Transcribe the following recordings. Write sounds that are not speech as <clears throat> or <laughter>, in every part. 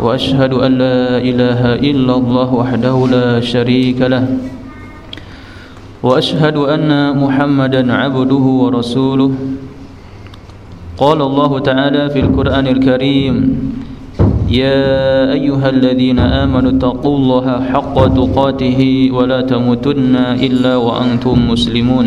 وأشهد أن لا إله إلا الله وحده لا شريك له. وأشهد أن محمدا عبده ورسوله. قال الله تعالى في القرآن الكريم يا أيها الذين آمنوا اتقوا الله حق تقاته ولا تموتن إلا وأنتم مسلمون.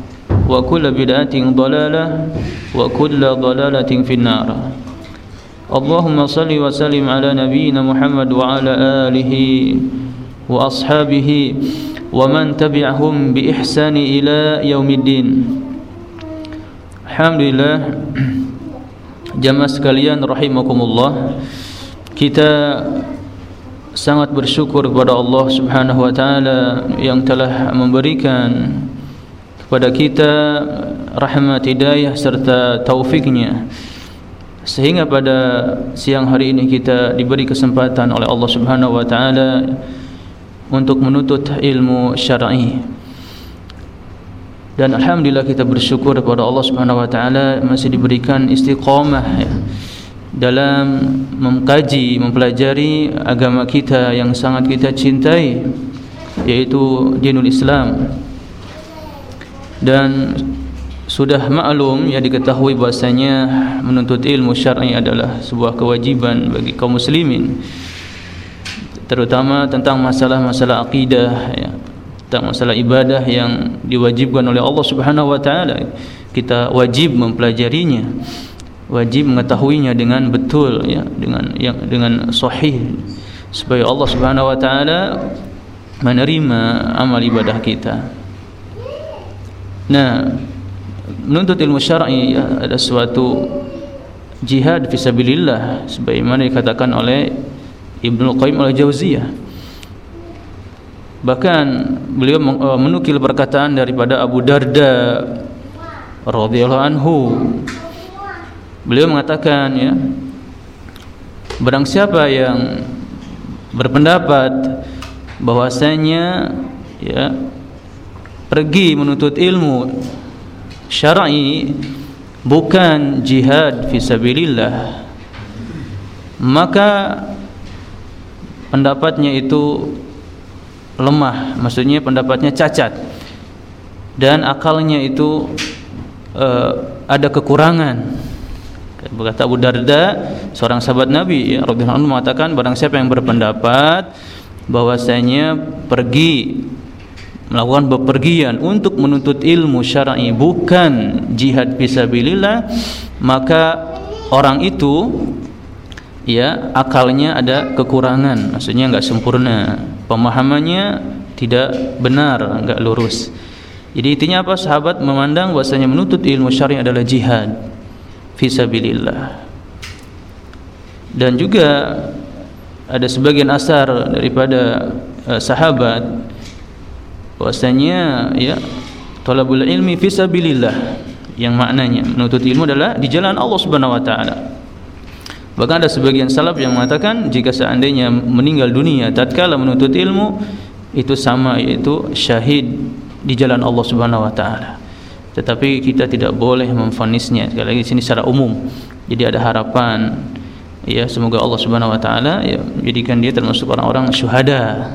وكل بدعة ضلالة وكل ضلالة في النار اللهم صل وسلم على نبينا محمد وعلى آله وأصحابه ومن تبعهم بإحسان إلى يوم الدين الحمد لله jamaah sekalian rahimakumullah kita sangat bersyukur kepada Allah Subhanahu wa taala yang telah memberikan kepada kita rahmat hidayah serta taufiknya. Sehingga pada siang hari ini kita diberi kesempatan oleh Allah Subhanahu wa taala untuk menuntut ilmu syar'i. Dan alhamdulillah kita bersyukur kepada Allah Subhanahu wa taala masih diberikan istiqamah dalam mengkaji mempelajari agama kita yang sangat kita cintai yaitu dinul Islam dan sudah maklum ya diketahui bahasanya menuntut ilmu syar'i adalah sebuah kewajiban bagi kaum muslimin. Terutama tentang masalah-masalah akidah ya tentang masalah ibadah yang diwajibkan oleh Allah Subhanahu wa taala. Kita wajib mempelajarinya wajib mengetahuinya dengan betul ya dengan yang dengan sahih. Supaya Allah Subhanahu wa taala menerima amal ibadah kita Nah, menuntut ilmu syar'i ya, ada suatu jihad fisabilillah sebagaimana dikatakan oleh Ibnu Qayyim al-Jauziyah. Bahkan beliau menukil perkataan daripada Abu Darda radhiyallahu anhu. Beliau mengatakan ya, barang siapa yang berpendapat bahwasanya ya pergi menuntut ilmu syar'i bukan jihad fisabilillah maka pendapatnya itu lemah maksudnya pendapatnya cacat. Dan akalnya itu uh, ada kekurangan. Berkata Abu Darda seorang sahabat Nabi ya, mengatakan barang siapa yang berpendapat bahwasanya pergi melakukan bepergian untuk menuntut ilmu syar'i bukan jihad fisabilillah maka orang itu ya akalnya ada kekurangan. Maksudnya enggak sempurna. Pemahamannya tidak benar enggak lurus. Jadi intinya apa? Sahabat memandang bahwasanya menuntut ilmu syar'i adalah jihad fisabilillah dan juga ada sebagian asar daripada uh, sahabat bahwasanya ya talabul ilmi fisabilillah yang maknanya menuntut ilmu adalah di jalan Allah Subhanahu wa taala. Bahkan ada sebagian salaf yang mengatakan jika seandainya meninggal dunia tatkala menuntut ilmu itu sama yaitu syahid di jalan Allah Subhanahu wa taala. Tetapi kita tidak boleh memfonisnya sekali lagi di sini secara umum. Jadi ada harapan ya semoga Allah Subhanahu wa taala ya menjadikan dia termasuk orang-orang syuhada.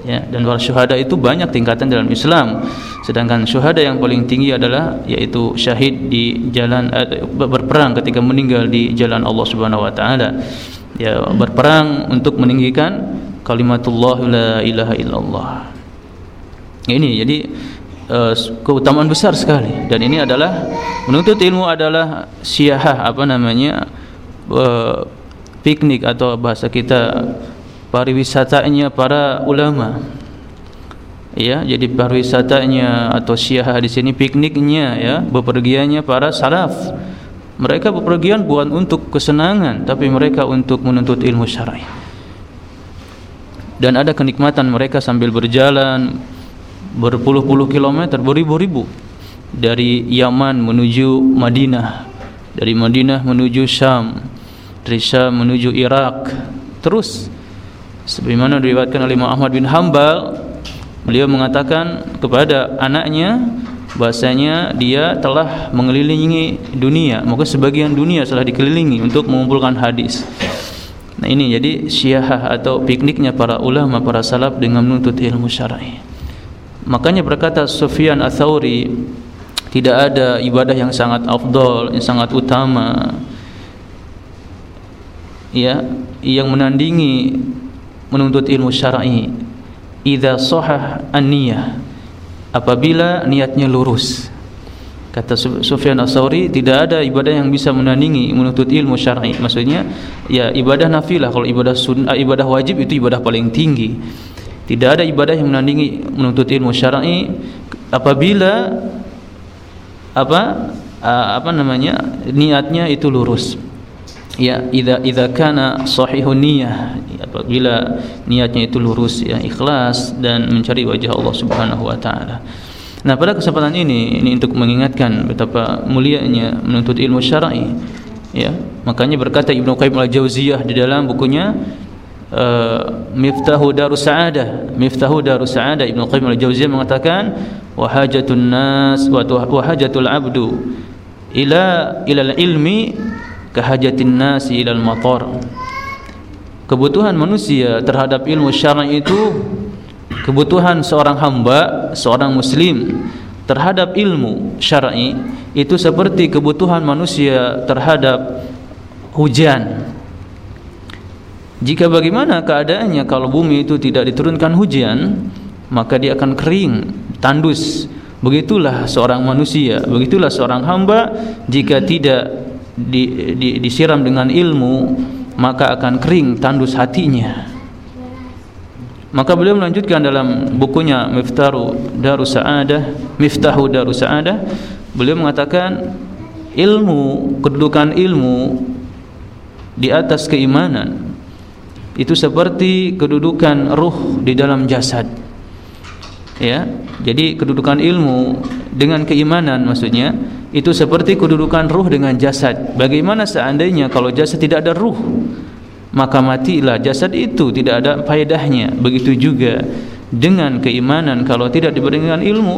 Ya, dan para syuhada itu banyak tingkatan dalam Islam. Sedangkan syuhada yang paling tinggi adalah yaitu syahid di jalan eh, berperang ketika meninggal di jalan Allah Subhanahu wa taala. Ya, berperang untuk meninggikan kalimatullah la ilaha illallah. Ini jadi uh, keutamaan besar sekali dan ini adalah menuntut ilmu adalah siahah apa namanya uh, piknik atau bahasa kita pariwisatanya para ulama. Ya jadi pariwisatanya atau siahah di sini pikniknya ya bepergiannya para salaf. Mereka bepergian bukan untuk kesenangan tapi mereka untuk menuntut ilmu syar'i. Dan ada kenikmatan mereka sambil berjalan berpuluh-puluh kilometer, beribu-ribu dari Yaman menuju Madinah, dari Madinah menuju Syam, dari Syam menuju Irak, terus sebagaimana diriwayatkan oleh Imam Ahmad bin Hambal, beliau mengatakan kepada anaknya bahasanya dia telah mengelilingi dunia, maka sebagian dunia telah dikelilingi untuk mengumpulkan hadis. Nah ini jadi syiahah atau pikniknya para ulama, para salaf dengan menuntut ilmu syar'i. Makanya berkata Sufyan Ats-Tsauri tidak ada ibadah yang sangat afdol, yang sangat utama ya yang menandingi menuntut ilmu syar'i idza sahah an-niyah apabila niatnya lurus kata Sufyan Ats-Tsauri tidak ada ibadah yang bisa menandingi menuntut ilmu syar'i maksudnya ya ibadah nafilah kalau ibadah sunnah ibadah wajib itu ibadah paling tinggi tidak ada ibadah yang menandingi menuntut ilmu syar'i apabila apa apa namanya niatnya itu lurus. Ya, idza idza kana sahihun niyyah apabila niatnya itu lurus ya ikhlas dan mencari wajah Allah Subhanahu wa taala. Nah, pada kesempatan ini ini untuk mengingatkan betapa mulianya menuntut ilmu syar'i. Ya, makanya berkata Ibnu Qayyim al-Jauziyah di dalam bukunya uh, Miftahu Darus Sa'adah Miftahu Darus Sa'adah Ibnu Qayyim al-Jauziyah mengatakan wa hajatun nas wa hajatul abdu ila ila ilmi kahajatin nas ila al-matar kebutuhan manusia terhadap ilmu syar'i itu kebutuhan seorang hamba seorang muslim terhadap ilmu syar'i itu seperti kebutuhan manusia terhadap hujan jika bagaimana keadaannya kalau bumi itu tidak diturunkan hujan, maka dia akan kering, tandus. Begitulah seorang manusia, begitulah seorang hamba jika tidak di, di, disiram dengan ilmu, maka akan kering, tandus hatinya. Maka beliau melanjutkan dalam bukunya Miftaru Darus Sa'adah, Miftahu Darus Sa'adah, beliau mengatakan ilmu, kedudukan ilmu di atas keimanan itu seperti kedudukan ruh di dalam jasad ya jadi kedudukan ilmu dengan keimanan maksudnya itu seperti kedudukan ruh dengan jasad. Bagaimana seandainya kalau jasad tidak ada ruh maka matilah jasad itu tidak ada faedahnya. Begitu juga dengan keimanan. Kalau tidak diberi dengan ilmu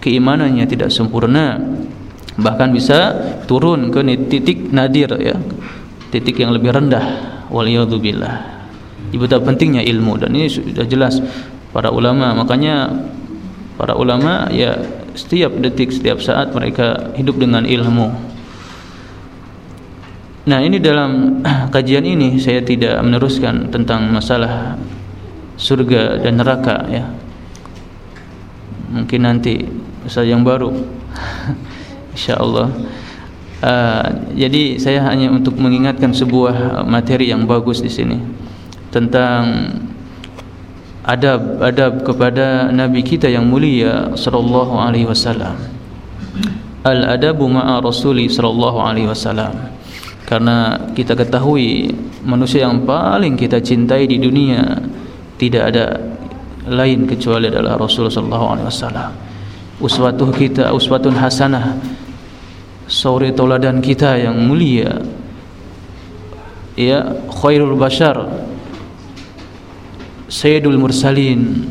keimanannya tidak sempurna. Bahkan bisa turun ke titik nadir ya. Titik yang lebih rendah. Waliyadzubillah. Tak pentingnya ilmu dan ini sudah jelas para ulama. Makanya para ulama ya setiap detik setiap saat mereka hidup dengan ilmu. Nah ini dalam <clears throat> kajian ini saya tidak meneruskan tentang masalah surga dan neraka ya. Mungkin nanti saya yang baru <laughs> insyaallah. Uh, jadi saya hanya untuk mengingatkan sebuah materi yang bagus di sini tentang adab-adab kepada nabi kita yang mulia sallallahu alaihi wasallam. Al-adabu ma'a rasuli sallallahu alaihi wasallam. Karena kita ketahui manusia yang paling kita cintai di dunia tidak ada lain kecuali adalah Rasul sallallahu alaihi wasallam. Uswatuh kita uswatun hasanah sore tauladan kita yang mulia ya khairul bashar sayyidul mursalin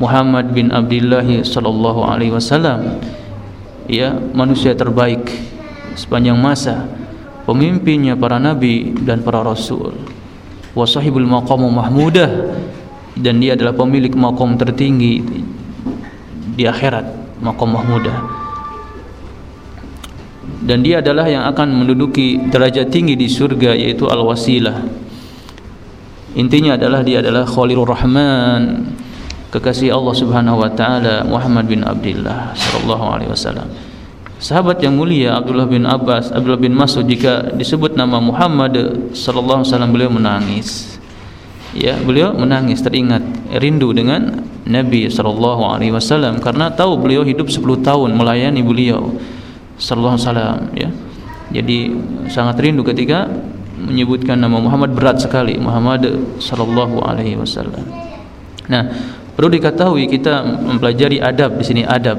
Muhammad bin Abdullah sallallahu alaihi wasallam. Ya manusia terbaik sepanjang masa pemimpinnya para nabi dan para rasul. Wa sahibul maqam mahmudah dan dia adalah pemilik maqam tertinggi di akhirat maqam mahmudah. Dan dia adalah yang akan menduduki derajat tinggi di surga yaitu al-wasilah intinya adalah dia adalah Khalilur Rahman kekasih Allah Subhanahu wa taala Muhammad bin Abdullah sallallahu alaihi wasallam sahabat yang mulia Abdullah bin Abbas Abdullah bin Mas'ud jika disebut nama Muhammad sallallahu alaihi wasallam beliau menangis ya beliau menangis teringat rindu dengan Nabi sallallahu alaihi wasallam karena tahu beliau hidup 10 tahun melayani beliau sallallahu alaihi wasallam ya. Jadi sangat rindu ketika menyebutkan nama Muhammad berat sekali Muhammad sallallahu alaihi wasallam. Nah, perlu diketahui kita mempelajari adab di sini adab.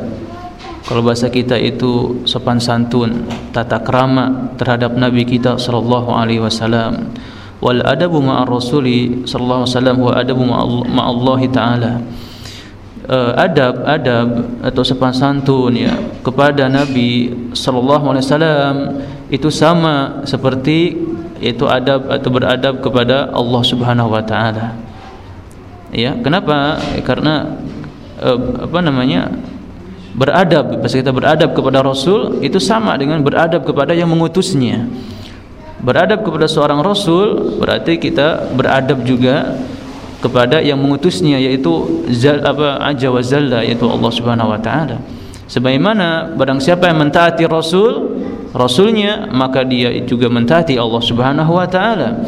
Kalau bahasa kita itu sopan santun, tata krama terhadap nabi kita sallallahu alaihi wasallam. Wal adabu ma'ar rasuli sallallahu alaihi wasallam wa adabu ma'allahi ta'ala uh, adab adab atau sopan santun ya kepada Nabi sallallahu alaihi wasallam itu sama seperti itu adab atau beradab kepada Allah Subhanahu wa taala. Ya, kenapa? Karena uh, apa namanya? beradab, pas kita beradab kepada Rasul itu sama dengan beradab kepada yang mengutusnya. Beradab kepada seorang Rasul berarti kita beradab juga kepada yang mengutusnya yaitu zal apa aja wa zalla yaitu Allah Subhanahu wa taala. Sebagaimana barang siapa yang mentaati Rasul, Rasulnya maka dia juga mentaati Allah Subhanahu wa taala.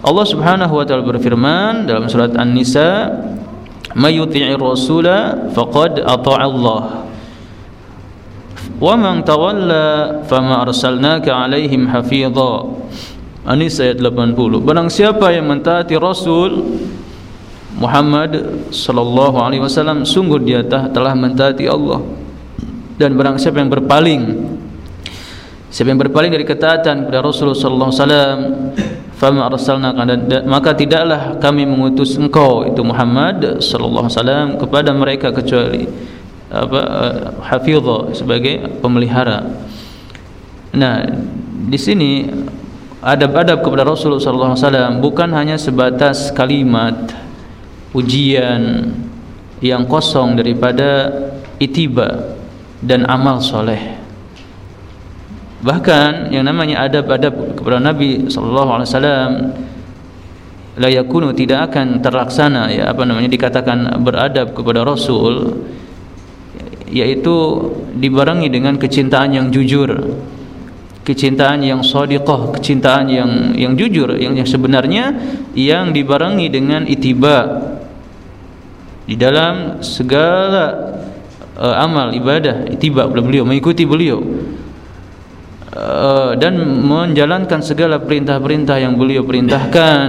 Allah Subhanahu wa taala berfirman dalam surat An-Nisa, "May yuti'ir rasula faqad ata'a Allah." Wa man tawalla fama arsalnaka 'alaihim hafidha. An-Nisa ayat 80. Barang siapa yang mentaati Rasul, Muhammad sallallahu alaihi wasallam sungguh dia telah mentaati Allah dan barang siapa yang berpaling siapa yang berpaling dari ketaatan kepada Rasulullah sallallahu alaihi wasallam fama arsalnaka maka tidaklah kami mengutus engkau itu Muhammad sallallahu alaihi wasallam kepada mereka kecuali apa hafizah sebagai pemelihara. Nah di sini adab-adab kepada Rasulullah sallallahu alaihi wasallam bukan hanya sebatas kalimat ujian yang kosong daripada itiba dan amal soleh bahkan yang namanya adab-adab kepada Nabi sallallahu alaihi wasallam tidak akan terlaksana ya apa namanya dikatakan beradab kepada Rasul yaitu dibarengi dengan kecintaan yang jujur kecintaan yang sadiqah kecintaan yang yang jujur yang, yang sebenarnya yang dibarengi dengan itiba di dalam segala uh, amal ibadah tiba beliau mengikuti beliau uh, dan menjalankan segala perintah-perintah yang beliau perintahkan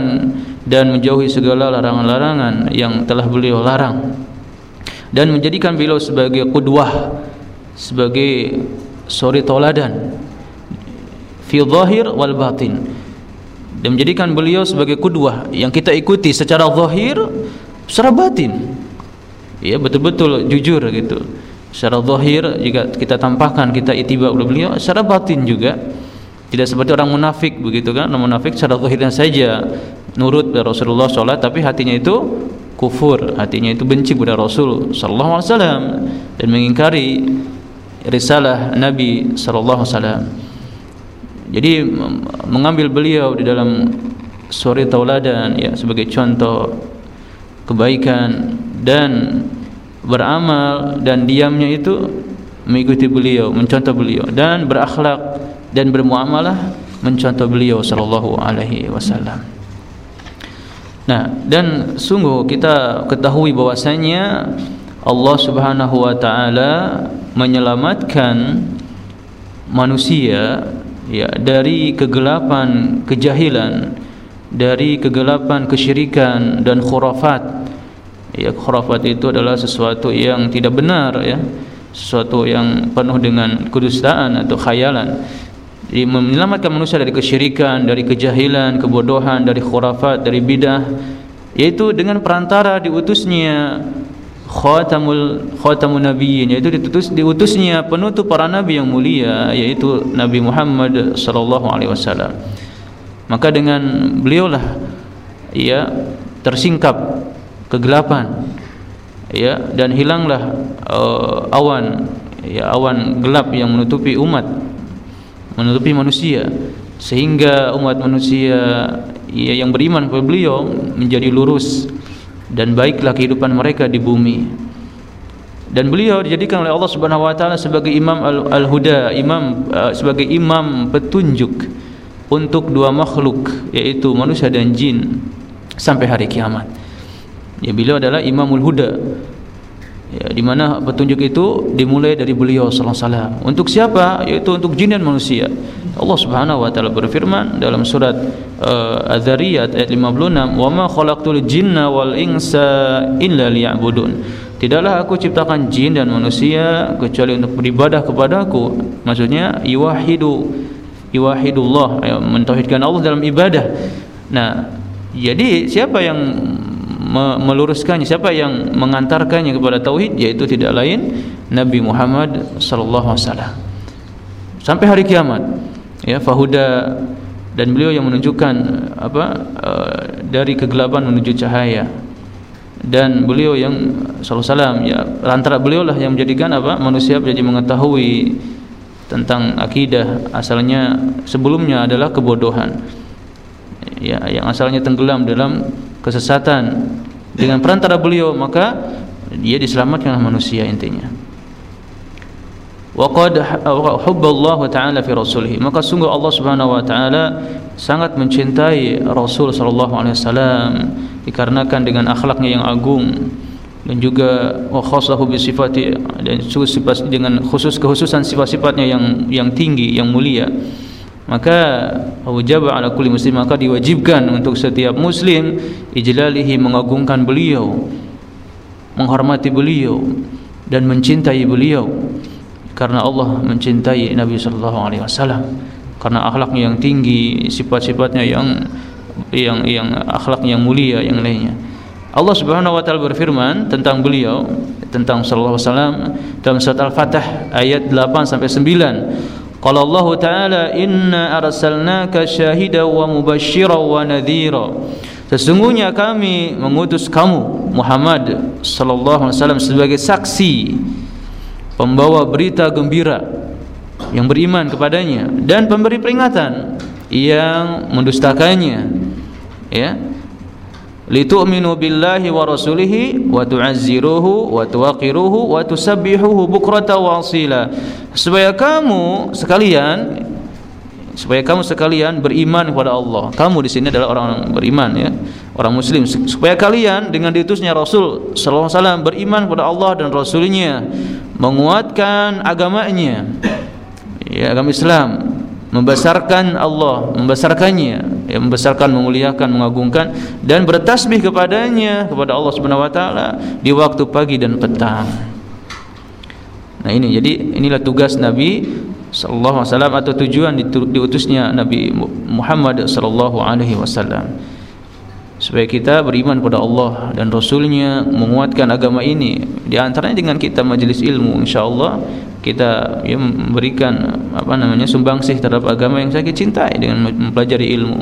dan menjauhi segala larangan-larangan yang telah beliau larang. Dan menjadikan beliau sebagai qudwah sebagai suri toladan fi zahir wal batin. Dan menjadikan beliau sebagai kudwah yang kita ikuti secara zahir secara batin. Ya betul-betul jujur gitu secara zahir jika kita tampakkan kita itiba oleh beliau secara batin juga. Tidak seperti orang munafik begitu kan? Orang munafik secara zahirnya saja nurut pada Rasulullah SAW tapi hatinya itu kufur. Hatinya itu benci kepada Rasul sallallahu alaihi wasallam dan mengingkari risalah Nabi sallallahu alaihi wasallam. Jadi mengambil beliau di dalam suri tauladan ya sebagai contoh kebaikan dan beramal dan diamnya itu mengikuti beliau, mencontoh beliau dan berakhlak dan bermuamalah mencontoh beliau sallallahu alaihi wasallam. Nah, dan sungguh kita ketahui bahwasanya Allah Subhanahu wa taala menyelamatkan manusia ya dari kegelapan kejahilan, dari kegelapan kesyirikan dan khurafat ya khurafat itu adalah sesuatu yang tidak benar ya. Sesuatu yang penuh dengan kedustaan atau khayalan. Jadi menyelamatkan manusia dari kesyirikan dari kejahilan kebodohan dari khurafat dari bidah yaitu dengan perantara diutusnya khatamul khatamun nabiyyin yaitu diutus diutusnya penutup para nabi yang mulia yaitu Nabi Muhammad sallallahu alaihi wasallam. Maka dengan beliaulah ia tersingkap kegelapan. Ya dan hilanglah uh, awan ya awan gelap yang menutupi umat menutupi manusia. Sehingga umat manusia ya, yang beriman kepada beliau menjadi lurus dan baiklah kehidupan mereka di bumi. Dan beliau dijadikan oleh Allah Subhanahu wa taala sebagai imam al-huda imam uh, sebagai imam petunjuk untuk dua makhluk yaitu manusia dan jin sampai hari kiamat ya beliau adalah imamul huda ya di mana petunjuk itu dimulai dari beliau sallallahu untuk siapa yaitu untuk jin dan manusia Allah Subhanahu wa taala berfirman dalam surat uh, Az-Zariyat ayat 56, "Wa ma khalaqtul jinna wal insa illa liya'budun." Tidaklah aku ciptakan jin dan manusia kecuali untuk beribadah kepadaku. Maksudnya iwahidu iwahidullah, ya, mentauhidkan Allah dalam ibadah. Nah, jadi siapa yang meluruskannya, siapa yang mengantarkannya kepada tauhid yaitu tidak lain Nabi Muhammad sallallahu alaihi wasallam. Sampai hari kiamat ya fahuda dan beliau yang menunjukkan apa uh, dari kegelapan menuju cahaya. Dan beliau yang sallallahu salam ya antara beliau lah yang menjadikan apa manusia menjadi mengetahui tentang akidah asalnya sebelumnya adalah kebodohan ya yang asalnya tenggelam dalam kesesatan dengan perantara beliau maka dia diselamatkan manusia intinya. Wa qad hubballahu ta'ala fi rasulih maka sungguh Allah Subhanahu wa taala sangat mencintai Rasul sallallahu alaihi wasallam dikarenakan dengan akhlaknya yang agung dan juga wa khassahu bi sifati dan dengan khusus kekhususan sifat-sifatnya yang yang tinggi yang mulia maka wajib ala kulli muslim maka diwajibkan untuk setiap muslim ijlalihi mengagungkan beliau menghormati beliau dan mencintai beliau. Karena Allah mencintai Nabi sallallahu alaihi wasallam. Karena akhlaknya yang tinggi sifat-sifatnya yang yang yang akhlak yang mulia yang lainnya. Allah Subhanahu wa taala berfirman tentang beliau tentang sallallahu alaihi wasallam dalam surat Al-Fatah ayat 8 sampai 9 Qala Allah taala inna arsalnaka syahidan wa mubasysyiran wa nadhira. Sesungguhnya kami mengutus kamu Muhammad sallallahu alaihi wasallam sebagai saksi pembawa berita gembira yang beriman kepadanya dan pemberi peringatan yang mendustakannya ya litu'minu billahi wa rasulihi wa tu'azziruhu wa tuwaqiruhu wa tusabbihuhu bukrata wa asila supaya kamu sekalian supaya kamu sekalian beriman kepada Allah. Kamu di sini adalah orang beriman ya, orang muslim. Supaya kalian dengan diutusnya Rasul sallallahu alaihi wasallam beriman kepada Allah dan Rasulnya, menguatkan agamanya. Ya, agama Islam, membesarkan Allah, membesarkannya, ya, membesarkan, memuliakan, mengagungkan dan bertasbih kepadanya kepada Allah Subhanahu wa taala di waktu pagi dan petang. Nah ini jadi inilah tugas Nabi sallallahu alaihi wasallam atau tujuan diutusnya Nabi Muhammad sallallahu alaihi wasallam supaya kita beriman kepada Allah dan Rasulnya menguatkan agama ini. Di antaranya dengan kita majelis ilmu insyaallah kita ya, memberikan apa namanya sumbangsih terhadap agama yang saya cintai dengan mempelajari ilmu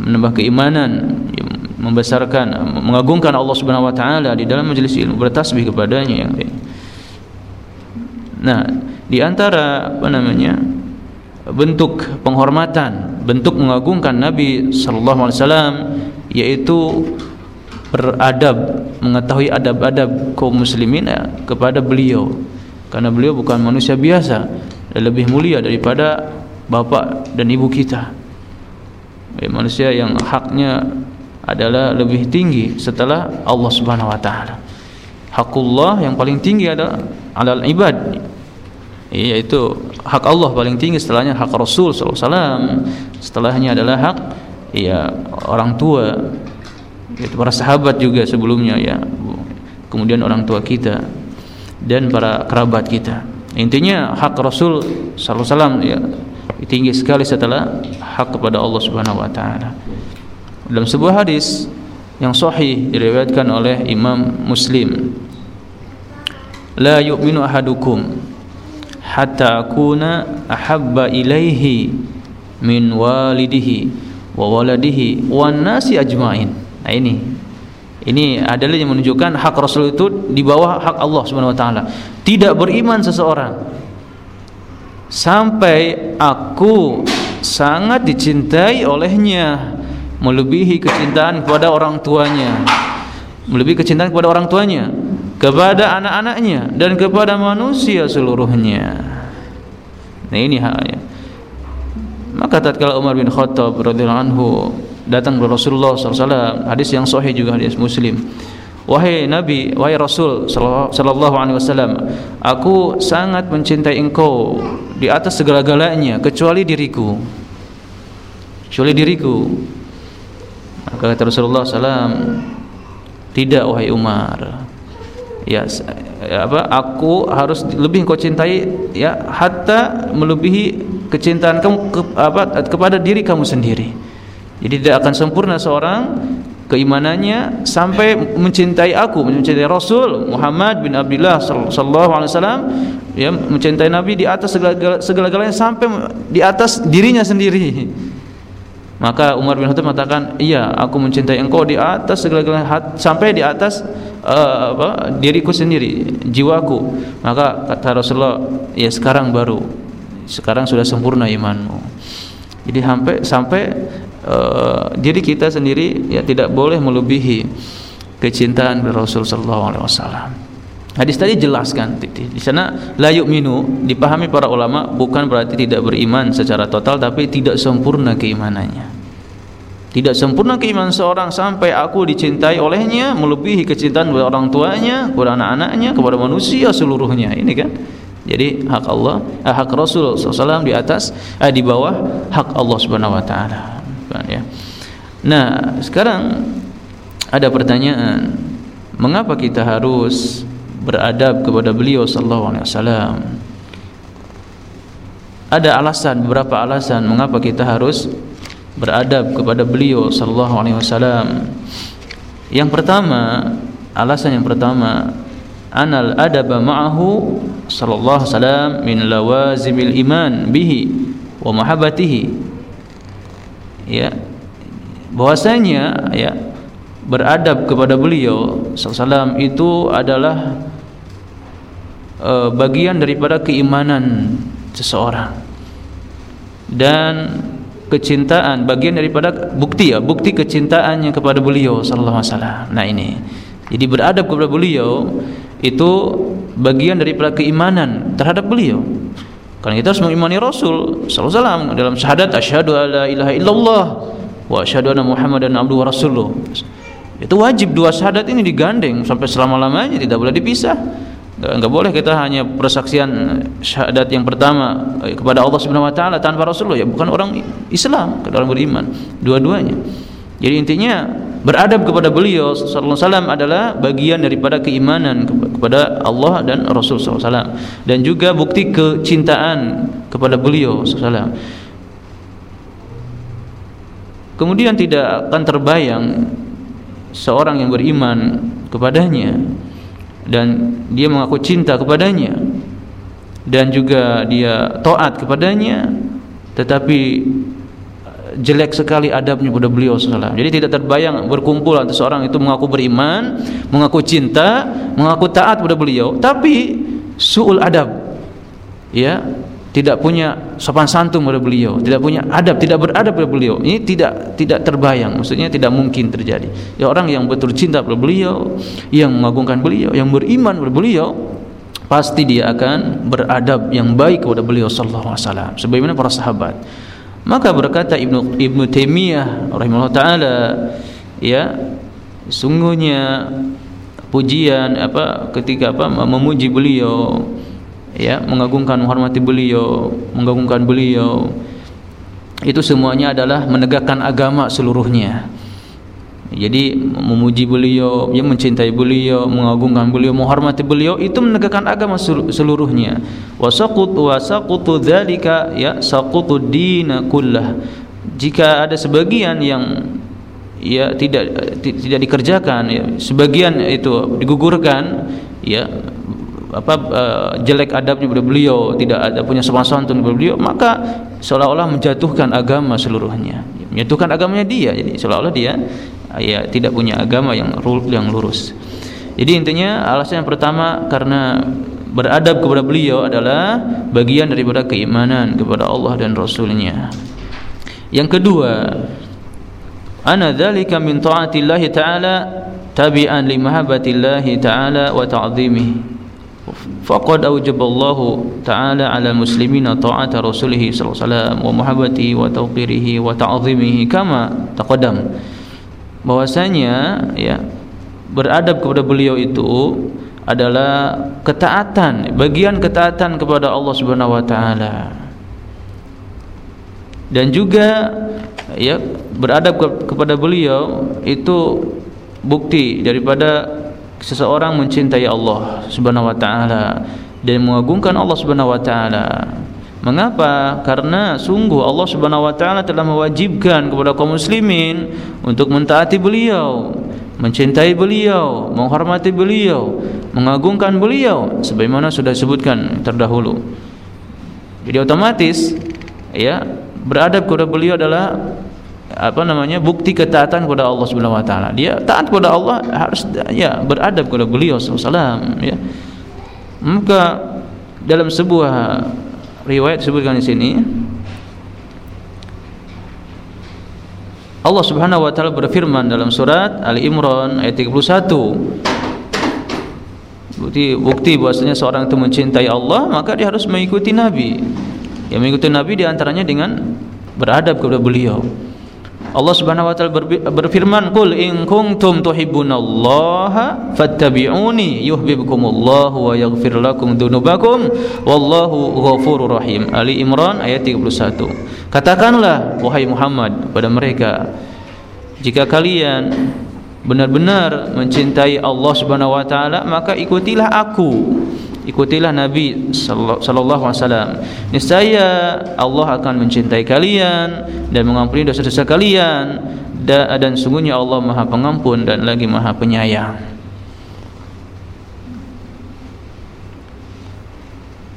menambah keimanan ya, membesarkan mengagungkan Allah Subhanahu wa taala di dalam majelis ilmu bertasbih kepadanya yang Nah, di antara apa namanya bentuk penghormatan, bentuk mengagungkan Nabi sallallahu alaihi wasallam yaitu beradab, mengetahui adab-adab kaum muslimin ya, kepada beliau. Karena beliau bukan manusia biasa, dan lebih mulia daripada bapak dan ibu kita. Ya, manusia yang haknya adalah lebih tinggi setelah Allah Subhanahu wa taala. Hakullah yang paling tinggi adalah alal ibad yaitu hak Allah paling tinggi setelahnya hak Rasul SAW setelahnya adalah hak ya orang tua. Itu para sahabat juga sebelumnya ya. Kemudian orang tua kita dan para kerabat kita. Intinya hak Rasul SAW ya tinggi sekali setelah hak kepada Allah Subhanahu Wa Taala. Dalam sebuah hadis yang sahih diriwayatkan oleh Imam Muslim la yu'minu ahadukum hatta akuna ahabba ilaihi min walidihi wa waladihi wan nasi ajmain. Nah ini ini adalah yang menunjukkan hak Rasul itu di bawah hak Allah Subhanahu wa taala. Tidak beriman seseorang sampai aku sangat dicintai olehnya melebihi kecintaan kepada orang tuanya melebihi kecintaan kepada orang tuanya kepada anak-anaknya dan kepada manusia seluruhnya nah ini haknya maka tatkala Umar bin Khattab radhiyallahu anhu datang kepada Rasulullah SAW hadis yang sahih juga hadis Muslim. Wahai Nabi wahai Rasul sallallahu alaihi wasallam aku sangat mencintai engkau di atas segala-galanya kecuali diriku. Kecuali diriku. Maka kata Rasulullah SAW tidak wahai Umar. Ya apa aku harus lebih kau cintai ya hatta melebihi kecintaan kamu ke, apa kepada diri kamu sendiri jadi tidak akan sempurna seorang keimanannya sampai mencintai aku mencintai Rasul Muhammad bin Abdullah sallallahu alaihi wasallam ya mencintai Nabi di atas segala segala-galanya sampai di atas dirinya sendiri maka Umar bin Khattab mengatakan, "Iya, aku mencintai engkau di atas segala-galanya sampai di atas uh, apa, diriku sendiri, jiwaku." Maka kata Rasulullah, "Ya sekarang baru. Sekarang sudah sempurna imanmu." Jadi sampai sampai uh, diri kita sendiri ya tidak boleh melebihi kecintaan Rasul sallallahu alaihi wasallam. Hadis tadi jelaskan di sana la yu'minu dipahami para ulama bukan berarti tidak beriman secara total tapi tidak sempurna keimanannya. Tidak sempurna keimanan seorang sampai aku dicintai olehnya melebihi kecintaan kepada orang tuanya, kepada anak-anaknya, kepada manusia seluruhnya. Ini kan. Jadi hak Allah, eh, hak Rasul SAW di atas, eh, di bawah hak Allah Subhanahu Wa Taala. Ya. Nah, sekarang ada pertanyaan, mengapa kita harus beradab kepada beliau sallallahu alaihi wasallam. Ada alasan beberapa alasan mengapa kita harus beradab kepada beliau sallallahu alaihi wasallam. Yang pertama, alasan yang pertama, anal adaba ma'ahu sallallahu wasallam min lawazimil iman bihi wa. Ya. Bahwasanya ya beradab kepada beliau sallallahu itu adalah uh, bagian daripada keimanan seseorang dan kecintaan bagian daripada bukti ya bukti kecintaannya kepada beliau sallallahu alaihi wasallam nah ini jadi beradab kepada beliau itu bagian daripada keimanan terhadap beliau karena kita harus mengimani Rasul sallallahu alaihi wasallam dalam syahadat asyhadu alla ilaha illallah wa asyhadu anna muhammadan abduhu wa rasuluh itu wajib dua syahadat ini digandeng sampai selama-lamanya tidak boleh dipisah enggak boleh kita hanya persaksian syahadat yang pertama eh, kepada Allah Subhanahu wa taala tanpa Rasulullah ya bukan orang Islam, orang beriman. Dua-duanya. Jadi intinya beradab kepada beliau sallallahu alaihi wasallam adalah bagian daripada keimanan kepada Allah dan Rasul sallallahu alaihi wasallam dan juga bukti kecintaan kepada beliau sallallahu alaihi wasallam. Kemudian tidak akan terbayang seorang yang beriman kepadanya dan dia mengaku cinta kepadanya dan juga dia taat kepadanya tetapi jelek sekali adabnya kepada beliau sallallahu Jadi tidak terbayang berkumpul antara seorang itu mengaku beriman, mengaku cinta, mengaku taat kepada beliau, tapi suul adab. Ya, tidak punya sopan santun pada beliau, tidak punya adab, tidak beradab pada beliau. Ini tidak tidak terbayang, maksudnya tidak mungkin terjadi. Ya orang yang betul cinta pada beliau, yang mengagungkan beliau, yang beriman pada beliau, pasti dia akan beradab yang baik kepada beliau sallallahu alaihi wasallam sebagaimana para sahabat. Maka berkata Ibnu Ibnu Taimiyah rahimahullah taala, ya, sungguhnya pujian apa ketika apa memuji beliau ya mengagungkan menghormati beliau mengagungkan beliau itu semuanya adalah menegakkan agama seluruhnya jadi memuji beliau yang mencintai beliau mengagungkan beliau menghormati beliau itu menegakkan agama seluruhnya wasaqut wasaqutu dzalika ya saqutu dina kullah jika ada sebagian yang ya tidak tidak dikerjakan ya sebagian itu digugurkan ya apa uh, jelek adabnya kepada beliau, tidak ada punya sopan santun kepada beliau, maka seolah-olah menjatuhkan agama seluruhnya. Menjatuhkan agamanya dia. Jadi seolah-olah dia ya tidak punya agama yang yang lurus. Jadi intinya alasan yang pertama karena beradab kepada beliau adalah bagian daripada keimanan kepada Allah dan Rasulnya. Yang kedua, ana dzalika min ta'atillahi ta'ala tabi'an li mahabbatillahi ta'ala wa ta'zimihi. Faqad awjaba Allah Ta'ala 'ala muslimina ta'ata rasulih sallallahu alaihi wasallam wa muhabbati wa tawqirihi wa ta'zimihi kama taqaddam. Bahwasanya ya beradab kepada beliau itu adalah ketaatan, bagian ketaatan kepada Allah Subhanahu wa taala. Dan juga ya beradab ke kepada beliau itu bukti daripada seseorang mencintai Allah Subhanahu wa taala dan mengagungkan Allah Subhanahu wa taala. Mengapa? Karena sungguh Allah Subhanahu wa taala telah mewajibkan kepada kaum muslimin untuk mentaati beliau, mencintai beliau, menghormati beliau, mengagungkan beliau sebagaimana sudah disebutkan terdahulu. Jadi otomatis ya beradab kepada beliau adalah apa namanya bukti ketaatan kepada Allah Subhanahu wa taala. Dia taat kepada Allah harus ya beradab kepada beliau sallallahu ya. Maka dalam sebuah riwayat disebutkan di sini Allah Subhanahu wa taala berfirman dalam surat Ali Imran ayat 31 bukti bukti bahwasanya seorang itu mencintai Allah maka dia harus mengikuti nabi. Yang mengikuti nabi di antaranya dengan beradab kepada beliau. Allah Subhanahu wa taala berfirman, "Qul in kuntum tuhibbunallaha fattabi'uni yuhibbukumullahu wa yaghfir lakum dzunubakum wallahu ghafurur rahim." Ali Imran ayat 31. Katakanlah wahai Muhammad kepada mereka, jika kalian benar-benar mencintai Allah Subhanahu wa taala, maka ikutilah aku ikutilah Nabi sallallahu alaihi wasallam. Niscaya Allah akan mencintai kalian dan mengampuni dosa-dosa kalian. Dan sungguhnya Allah Maha Pengampun dan lagi Maha Penyayang.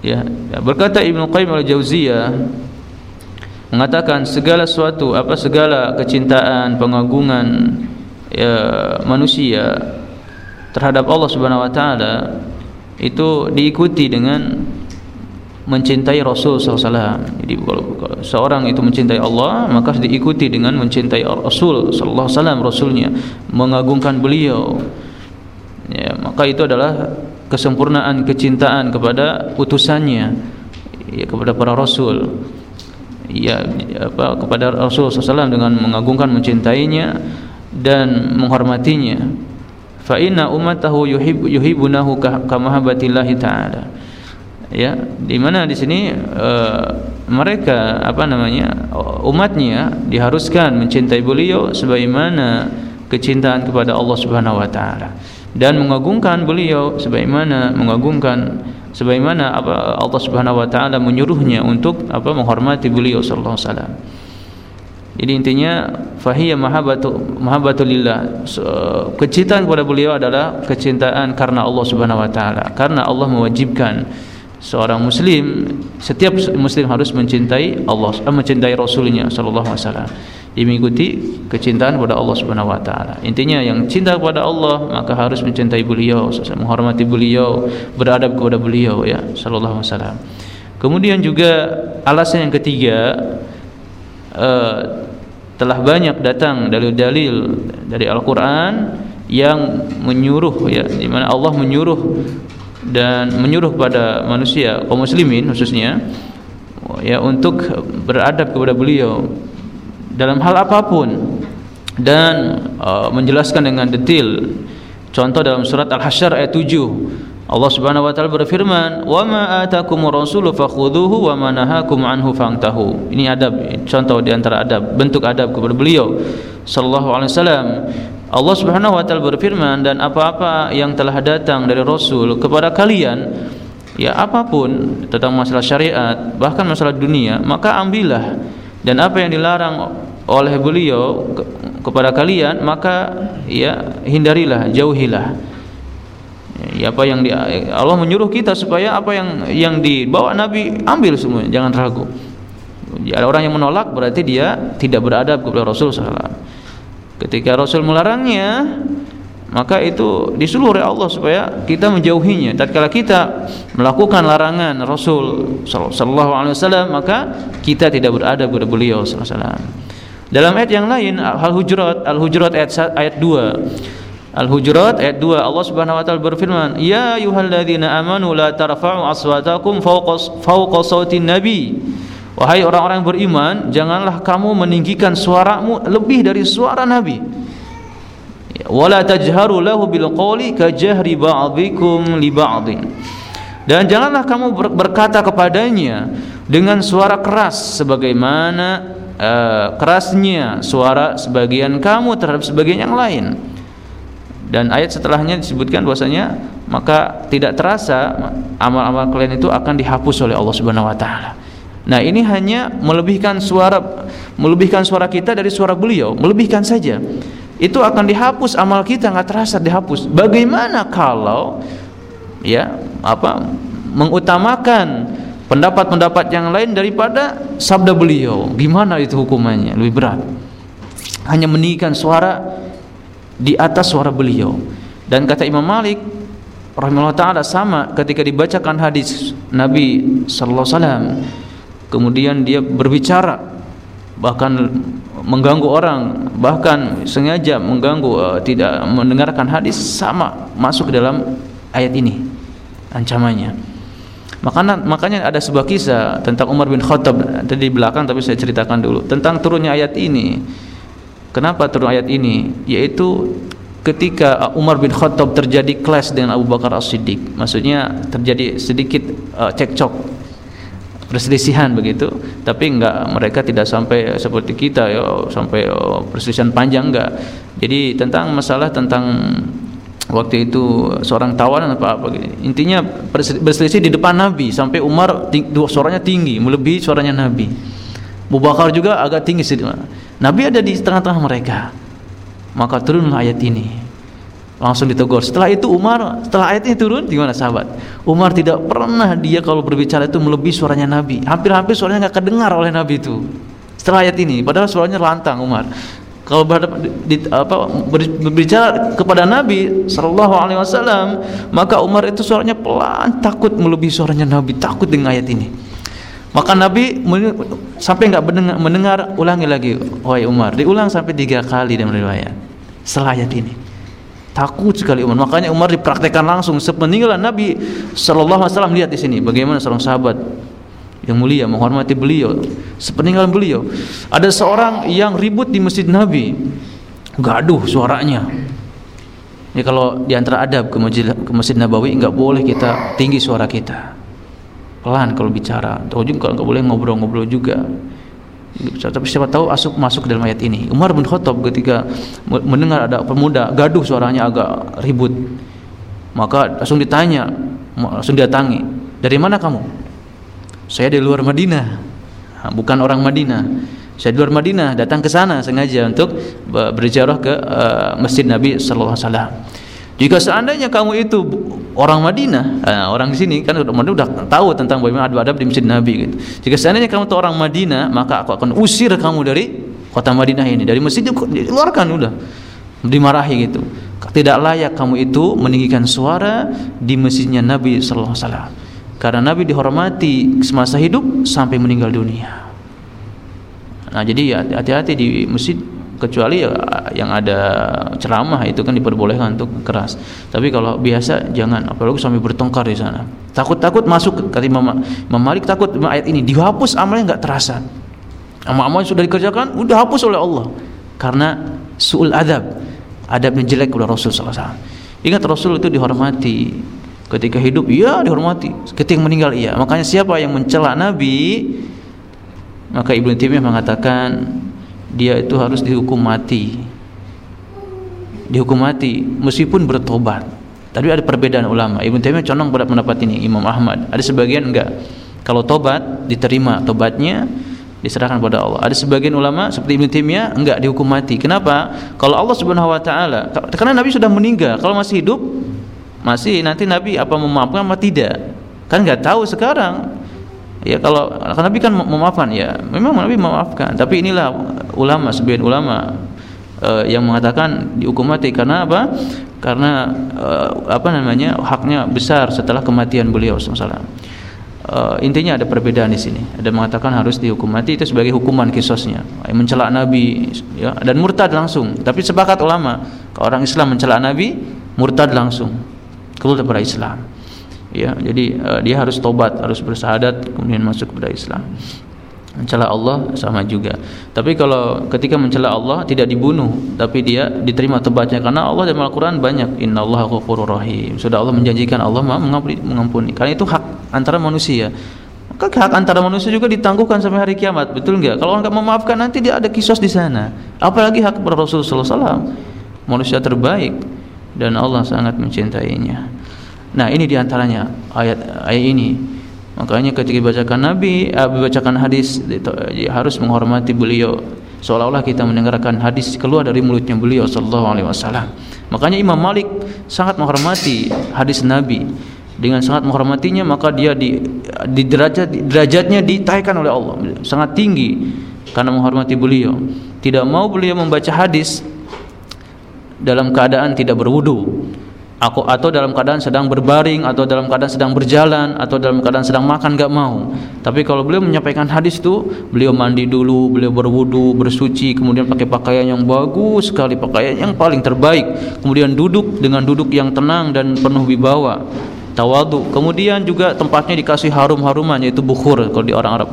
Ya, ya berkata Ibnu Qayyim al-Jauziyah mengatakan segala sesuatu apa segala kecintaan pengagungan ya, manusia terhadap Allah Subhanahu wa taala itu diikuti dengan mencintai Rasul SAW. Jadi kalau, kalau seorang itu mencintai Allah, maka diikuti dengan mencintai Rasul SAW, Rasulnya, mengagungkan beliau. Ya, maka itu adalah kesempurnaan kecintaan kepada utusannya, ya, kepada para Rasul. Ya, apa kepada Rasul SAW dengan mengagungkan, mencintainya dan menghormatinya fa inna ummatahu yuhib yuhibunahu kamahabatillahi taala. Ya di mana di sini uh, mereka apa namanya umatnya diharuskan mencintai beliau sebagaimana kecintaan kepada Allah Subhanahu wa taala. Dan mengagungkan beliau sebagaimana mengagungkan sebagaimana apa Allah Subhanahu wa taala menyuruhnya untuk apa menghormati beliau sallallahu alaihi wasallam jadi intinya fahiyah mahabbatu mahabbatulillah. So, kecintaan kepada beliau adalah kecintaan karena Allah Subhanahu wa taala. Karena Allah mewajibkan seorang muslim setiap muslim harus mencintai Allah, eh, mencintai Rasulnya sallallahu alaihi wasallam. Mengikuti kecintaan kepada Allah Subhanahu wa taala. Intinya yang cinta kepada Allah maka harus mencintai beliau, menghormati beliau, beradab kepada beliau ya sallallahu alaihi wasallam. Kemudian juga alasan yang ketiga uh, telah banyak datang dalil-dalil dari Al-Qur'an yang menyuruh ya di mana Allah menyuruh dan menyuruh pada manusia kaum muslimin khususnya ya untuk beradab kepada beliau dalam hal apa pun dan uh, menjelaskan dengan detail. Contoh dalam surat Al-Hasyr ayat 7 Allah Subhanahu wa taala berfirman, "Wa ma atakumur rasulu fakhudhuhu wa ma nahakum anhu fantahu." Ini adab, contoh di antara adab, bentuk adab kepada beliau sallallahu alaihi wasallam. Allah Subhanahu wa taala berfirman dan apa-apa yang telah datang dari Rasul kepada kalian ya apa pun tentang masalah syariat bahkan masalah dunia maka ambillah dan apa yang dilarang oleh beliau ke kepada kalian maka ya hindarilah jauhilah Ya, apa yang di, Allah menyuruh kita supaya apa yang yang dibawa Nabi ambil semuanya, jangan ragu. Ada orang yang menolak berarti dia tidak beradab kepada Rasul SAW. Ketika Rasul melarangnya, maka itu disuruh oleh Allah supaya kita menjauhinya. Tatkala kita melakukan larangan Rasul sallallahu alaihi wasallam, maka kita tidak beradab kepada beliau sallallahu. Dalam ayat yang lain Al-Hujurat Al-Hujurat ayat ayat 2 Al-Hujurat ayat 2 Allah Subhanahu wa taala berfirman Ya ayyuhalladzina amanu la tarfa'u aswatakum fawqa fawqa sautin nabi. Wahai orang-orang beriman janganlah kamu meninggikan suaramu lebih dari suara nabi. Wala tajharu lahu bil qawli ka jahri ba'dikum li ba'din. Dan janganlah kamu berkata kepadanya dengan suara keras sebagaimana uh, kerasnya suara sebagian kamu terhadap sebagian yang lain dan ayat setelahnya disebutkan bahwasanya maka tidak terasa amal-amal kalian itu akan dihapus oleh Allah Subhanahu wa taala. Nah, ini hanya melebihkan suara melebihkan suara kita dari suara beliau, melebihkan saja. Itu akan dihapus amal kita nggak terasa dihapus. Bagaimana kalau ya apa mengutamakan pendapat-pendapat yang lain daripada sabda beliau. Gimana itu hukumannya? Lebih berat. Hanya meninggikan suara di atas suara beliau. Dan kata Imam Malik rahimahullah taala sama ketika dibacakan hadis Nabi sallallahu alaihi wasallam kemudian dia berbicara bahkan mengganggu orang bahkan sengaja mengganggu uh, tidak mendengarkan hadis sama masuk ke dalam ayat ini ancamannya Makanya, makanya ada sebuah kisah tentang Umar bin Khattab tadi di belakang tapi saya ceritakan dulu tentang turunnya ayat ini. Kenapa turun ayat ini? Yaitu ketika Umar bin Khattab terjadi clash dengan Abu Bakar As-Siddiq. Maksudnya terjadi sedikit uh, cekcok perselisihan begitu tapi enggak mereka tidak sampai seperti kita ya sampai oh, perselisihan panjang enggak jadi tentang masalah tentang waktu itu seorang tawanan apa apa gitu. intinya berselisih di depan Nabi sampai Umar ting suaranya tinggi melebihi suaranya Nabi Abu Bakar juga agak tinggi sedikit Nabi ada di tengah-tengah mereka. Maka turunlah ayat ini. Langsung ditegur. Setelah itu Umar setelah ayat ini turun gimana sahabat? Umar tidak pernah dia kalau berbicara itu melebihi suaranya Nabi. Hampir-hampir suaranya nggak kedengar oleh Nabi itu. Setelah ayat ini padahal suaranya lantang Umar. Kalau berhadap di, apa, berbicara kepada Nabi Shallallahu Alaihi Wasallam maka Umar itu suaranya pelan takut melebihi suaranya Nabi takut dengan ayat ini maka Nabi sampai nggak mendengar, mendengar ulangi lagi wahai Umar diulang sampai tiga kali dalam riwayat. Setelah ayat ini. Takut sekali Umar. Makanya Umar dipraktekkan langsung. Sepeninggalan Nabi Shallallahu Alaihi Wasallam lihat di sini bagaimana seorang sahabat yang mulia menghormati beliau. Sepeninggalan beliau. Ada seorang yang ribut di masjid Nabi. Gaduh suaranya. Ya kalau di antara adab ke masjid, ke masjid Nabawi nggak boleh kita tinggi suara kita pelan kalau bicara. Tahu juga nggak boleh ngobrol-ngobrol juga. Tapi siapa tahu masuk masuk dalam ayat ini. Umar bin Khattab ketika mendengar ada pemuda gaduh suaranya agak ribut maka langsung ditanya langsung datangi dari mana kamu? Saya di luar Madinah. Bukan orang Madinah. Saya di luar Madinah datang ke sana sengaja untuk berziarah ke uh, Masjid Nabi sallallahu alaihi wasallam jika seandainya kamu itu orang Madinah, uh, orang di sini kan udah udah tahu tentang bagaimana adab-adab di Masjid Nabi gitu. Jika seandainya kamu itu orang Madinah, maka aku akan usir kamu dari kota Madinah ini, dari masjid dikeluarkan udah. Dimarahi gitu. Tidak layak kamu itu meninggikan suara di masjidnya Nabi sallallahu alaihi wasallam karena Nabi dihormati semasa hidup sampai meninggal dunia. Nah, jadi ya hati-hati di masjid kecuali ya yang ada ceramah itu kan diperbolehkan untuk keras. Tapi kalau biasa jangan apalagi sampai bertengkar di sana. Takut-takut masuk kata Imam, Imam Malik takut ayat ini dihapus amalnya nggak terasa. Amal-amal yang sudah dikerjakan udah hapus oleh Allah karena suul adab, adabnya jelek oleh Rasul sallallahu Ingat Rasul itu dihormati, Ketika hidup iya dihormati, ketika meninggal iya. Makanya siapa yang mencela Nabi maka Ibnu Taimiyah mengatakan dia itu harus dihukum mati. Dihukum mati meskipun bertobat. Tapi ada perbedaan ulama. Ibnu Taimiyah condong pada pendapat ini, Imam Ahmad. Ada sebagian enggak. Kalau tobat diterima tobatnya diserahkan pada Allah. Ada sebagian ulama seperti Ibnu Taimiyah enggak dihukum mati. Kenapa? Kalau Allah Subhanahu wa taala karena Nabi sudah meninggal, kalau masih hidup masih nanti Nabi apa memaafkan apa tidak kan nggak tahu sekarang ya kalau Nabi kan memaafkan ya. Memang Nabi memaafkan. Tapi inilah ulama sebagian ulama uh, yang mengatakan dihukum mati karena apa? Karena uh, apa namanya haknya besar setelah kematian beliau SAW uh, intinya ada perbedaan di sini. Ada mengatakan harus dihukum mati itu sebagai hukuman kisosnya. Mencela Nabi ya dan murtad langsung. Tapi sepakat ulama orang Islam mencela Nabi murtad langsung. Keluar dari Islam ya jadi uh, dia harus tobat harus bersahadat kemudian masuk kepada Islam. Mencela Allah sama juga. Tapi kalau ketika mencela Allah tidak dibunuh tapi dia diterima tobatnya karena Allah dalam Al-Qur'an banyak innallaha ghafurur rahim. Sudah Allah menjanjikan Allah mengampuni, mengampuni. Karena itu hak antara manusia. Maka hak antara manusia juga ditangguhkan sampai hari kiamat betul enggak kalau enggak memaafkan nanti dia ada kisos di sana. Apalagi hak Rasulullah SAW manusia terbaik dan Allah sangat mencintainya Nah ini di antaranya ayat ayat ini. Makanya ketika dibacakan Nabi, uh, dibacakan hadis harus menghormati beliau. Seolah-olah kita mendengarkan hadis keluar dari mulutnya beliau Sallallahu Alaihi Wasallam. Makanya Imam Malik sangat menghormati hadis Nabi. Dengan sangat menghormatinya maka dia di, di derajat derajatnya ditaikan oleh Allah sangat tinggi karena menghormati beliau. Tidak mau beliau membaca hadis dalam keadaan tidak berwudu aku atau dalam keadaan sedang berbaring atau dalam keadaan sedang berjalan atau dalam keadaan sedang makan gak mau. Tapi kalau beliau menyampaikan hadis itu beliau mandi dulu beliau berwudu bersuci kemudian pakai pakaian yang bagus sekali pakaian yang paling terbaik. Kemudian duduk dengan duduk yang tenang dan penuh wibawa. Tawadu. Kemudian juga tempatnya dikasih harum-haruman yaitu bukhur kalau di orang Arab.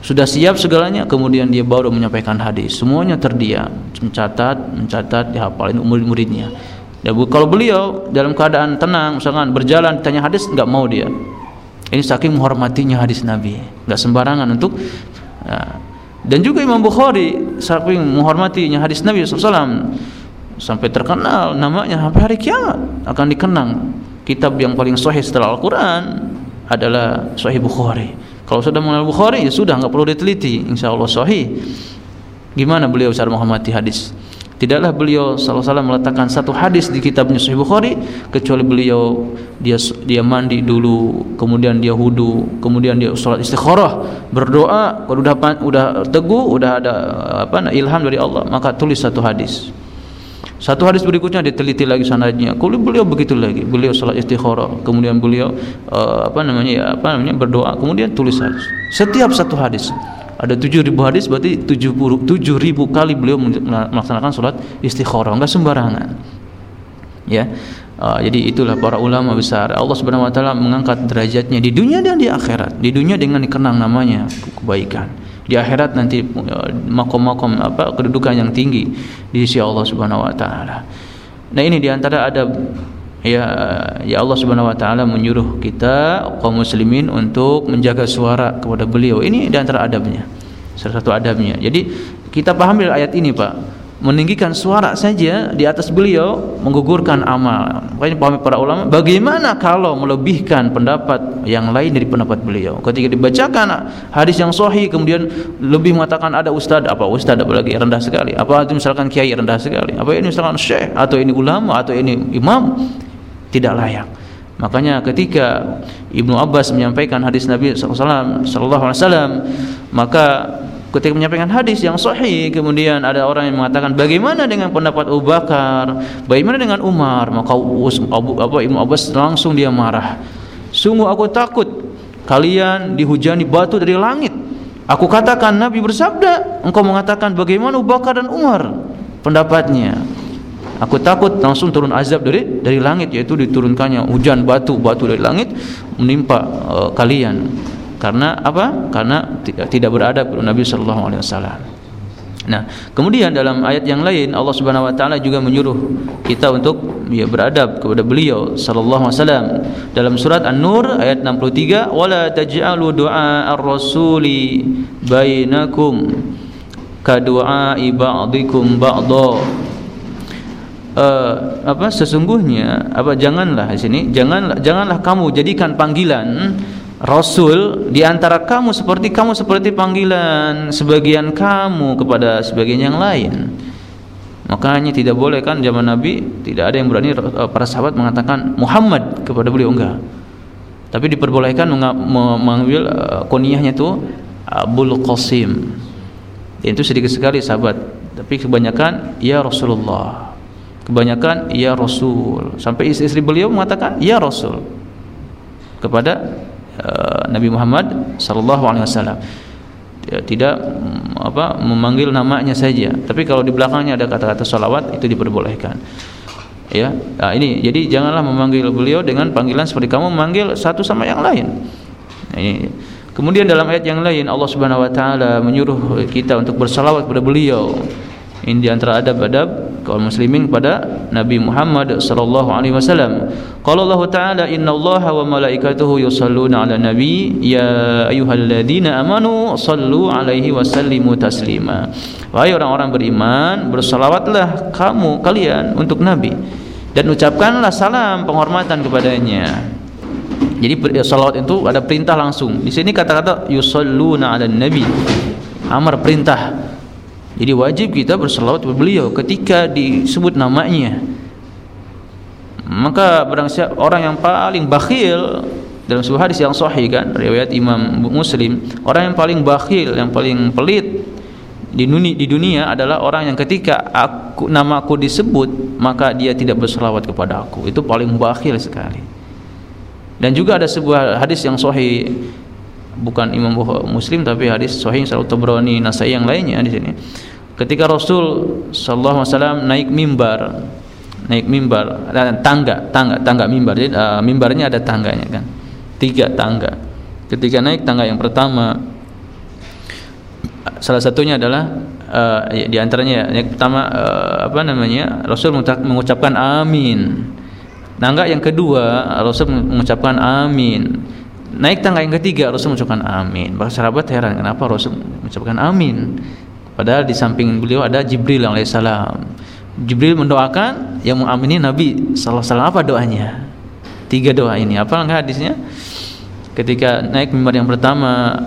Sudah siap segalanya kemudian dia baru menyampaikan hadis. Semuanya terdiam. Mencatat mencatat dihafalin murid-muridnya Ya, kalau beliau dalam keadaan tenang, misalkan berjalan ditanya hadis nggak mau dia. Ini saking menghormatinya hadis Nabi, nggak sembarangan untuk. Ya. Dan juga Imam Bukhari saking menghormatinya hadis Nabi SAW sampai terkenal namanya sampai hari kiamat akan dikenang kitab yang paling sahih setelah Al-Quran adalah Sahih Bukhari. Kalau sudah mengenal Bukhari ya sudah nggak perlu diteliti, insya Allah sahih. Gimana beliau cara menghormati hadis? Tidaklah beliau salah salah meletakkan satu hadis di kitabnya Sahih Bukhari kecuali beliau dia dia mandi dulu, kemudian dia wudu, kemudian dia salat istikharah, berdoa, kalau udah udah teguh, udah ada apa ilham dari Allah, maka tulis satu hadis. Satu hadis berikutnya diteliti lagi sanadnya. Kalau beliau begitu lagi, beliau salat istikharah, kemudian beliau uh, apa namanya ya, apa namanya berdoa, kemudian tulis hadis. Setiap satu hadis ada 7000 hadis berarti 70 7000 kali beliau melaksanakan salat istikharah enggak sembarangan. Ya uh, jadi itulah para ulama besar. Allah Subhanahu wa taala mengangkat derajatnya di dunia dan di akhirat. Di dunia dengan dikenang namanya kebaikan. Di akhirat nanti uh, makom-makom apa kedudukan yang tinggi di sisi Allah Subhanahu wa taala. Nah ini di antara ada ya ya Allah Subhanahu wa taala menyuruh kita kaum muslimin untuk menjaga suara kepada beliau. Ini di antara adabnya. Salah satu adabnya. Jadi kita pahami ayat ini, Pak. Meninggikan suara saja di atas beliau menggugurkan amal. Makanya pahami para ulama, bagaimana kalau melebihkan pendapat yang lain dari pendapat beliau? Ketika dibacakan hadis yang sahih kemudian lebih mengatakan ada ustaz apa ustaz apalagi rendah sekali. Apa itu misalkan kiai rendah sekali. Apa ini misalkan syekh atau ini ulama atau ini imam tidak layak. Makanya ketika Ibnu Abbas menyampaikan hadis Nabi SAW, Alaihi Wasallam, maka ketika menyampaikan hadis yang sahih, kemudian ada orang yang mengatakan bagaimana dengan pendapat Abu Bakar, bagaimana dengan Umar, maka Abu, Abu Ibnu Abbas langsung dia marah. Sungguh aku takut kalian dihujani batu dari langit. Aku katakan Nabi bersabda, engkau mengatakan bagaimana Abu Bakar dan Umar pendapatnya. Aku takut langsung turun azab dari dari langit yaitu diturunkannya hujan batu batu dari langit menimpa uh, kalian. Karena apa? Karena tidak beradab Nabi sallallahu alaihi wasallam. Nah, kemudian dalam ayat yang lain Allah Subhanahu wa taala juga menyuruh kita untuk ya beradab kepada beliau sallallahu alaihi wasallam. Dalam surat An-Nur ayat 63, "Wala taj'alu du'a ar-rasuli bainakum ka du'a ba'dikum ba'dha." Uh, apa sesungguhnya apa janganlah di sini janganlah janganlah kamu jadikan panggilan rasul di antara kamu seperti kamu seperti panggilan sebagian kamu kepada sebagian yang lain. Makanya tidak boleh kan zaman Nabi tidak ada yang berani eh, para sahabat mengatakan Muhammad kepada beliau enggak. Tapi diperbolehkan mengambil uh, kunyahnya itu Abul Qasim. Itu sedikit sekali sahabat. Tapi kebanyakan ya Rasulullah. Kebanyakan ya Rasul. Sampai istri-istri beliau mengatakan ya Rasul. Kepada uh, Nabi Muhammad sallallahu alaihi wasallam. Tidak mm, apa memanggil namanya saja. Tapi kalau di belakangnya ada kata-kata salawat itu diperbolehkan. Ya nah, ini jadi janganlah memanggil beliau dengan panggilan seperti kamu memanggil satu sama yang lain. Nah, ini. Kemudian dalam ayat yang lain Allah Subhanahu wa taala menyuruh kita untuk bersalawat kepada beliau ini di antara adab-adab kaum muslimin pada Nabi Muhammad sallallahu alaihi wasallam. Qala Allah Ta'ala inna Allah wa malaikatahu yusalluna 'alan nabi ya ayyuhalladzina amanu sallu 'alaihi wa sallimu taslima. Wahai orang-orang beriman, bersalawatlah kamu kalian untuk Nabi dan ucapkanlah salam penghormatan kepadanya. Jadi salawat itu ada perintah langsung. Di sini kata-kata yusalluna 'alan nabi. Amar perintah jadi wajib kita berselawat kepada beliau ketika disebut namanya. Maka barang siapa orang yang paling bakhil dalam sebuah hadis yang sahih kan riwayat Imam Muslim, orang yang paling bakhil, yang paling pelit di dunia, di dunia adalah orang yang ketika aku nama aku disebut maka dia tidak berselawat kepada aku. Itu paling bakhil sekali. Dan juga ada sebuah hadis yang sahih bukan Imam Muslim tapi hadis sahih Sahih Tabrani Nasai yang lainnya di sini. Ketika Rasul sallallahu alaihi wasallam naik mimbar, naik mimbar tangga, tangga, tangga mimbar. Jadi uh, mimbarnya ada tangganya kan. Tiga tangga. Ketika naik tangga yang pertama salah satunya adalah uh, di antaranya yang pertama uh, apa namanya? Rasul mengucapkan amin. Tangga yang kedua Rasul mengucapkan amin Naik tangga yang ketiga Rasul mengucapkan amin. Maka sahabat heran kenapa Rasul mengucapkan amin. Padahal di samping beliau ada Jibril alaihissalam. Jibril mendoakan yang mengamini Nabi sallallahu alaihi wasallam apa doanya? Tiga doa ini. Apa enggak hadisnya? Ketika naik mimbar yang pertama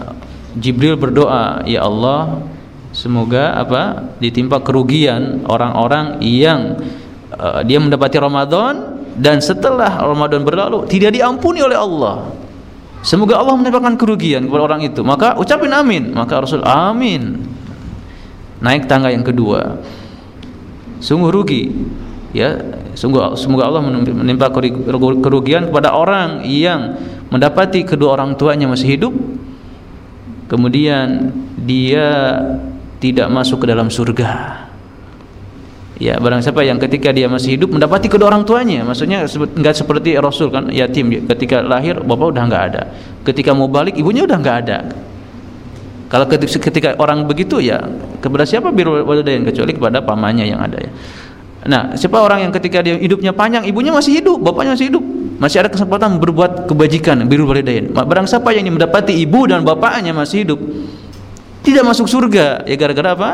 Jibril berdoa, "Ya Allah, semoga apa? ditimpa kerugian orang-orang yang uh, dia mendapati Ramadan dan setelah Ramadan berlalu tidak diampuni oleh Allah." Semoga Allah menimpakan kerugian kepada orang itu. Maka ucapin amin. Maka Rasul amin. Naik tangga yang kedua. Sungguh rugi. Ya, sungguh semoga Allah menimpa kerugian kepada orang yang mendapati kedua orang tuanya masih hidup. Kemudian dia tidak masuk ke dalam surga. Ya, barang siapa yang ketika dia masih hidup mendapati kedua orang tuanya, maksudnya enggak seperti Rasul kan yatim ketika lahir bapak udah enggak ada. Ketika mau balik ibunya udah enggak ada. Kalau ketika, orang begitu ya kepada siapa biru walidain kecuali kepada pamannya yang ada ya. Nah, siapa orang yang ketika dia hidupnya panjang, ibunya masih hidup, bapaknya masih hidup, masih ada kesempatan berbuat kebajikan biru walidain. Barang siapa yang mendapati ibu dan bapaknya masih hidup, tidak masuk surga ya gara-gara apa?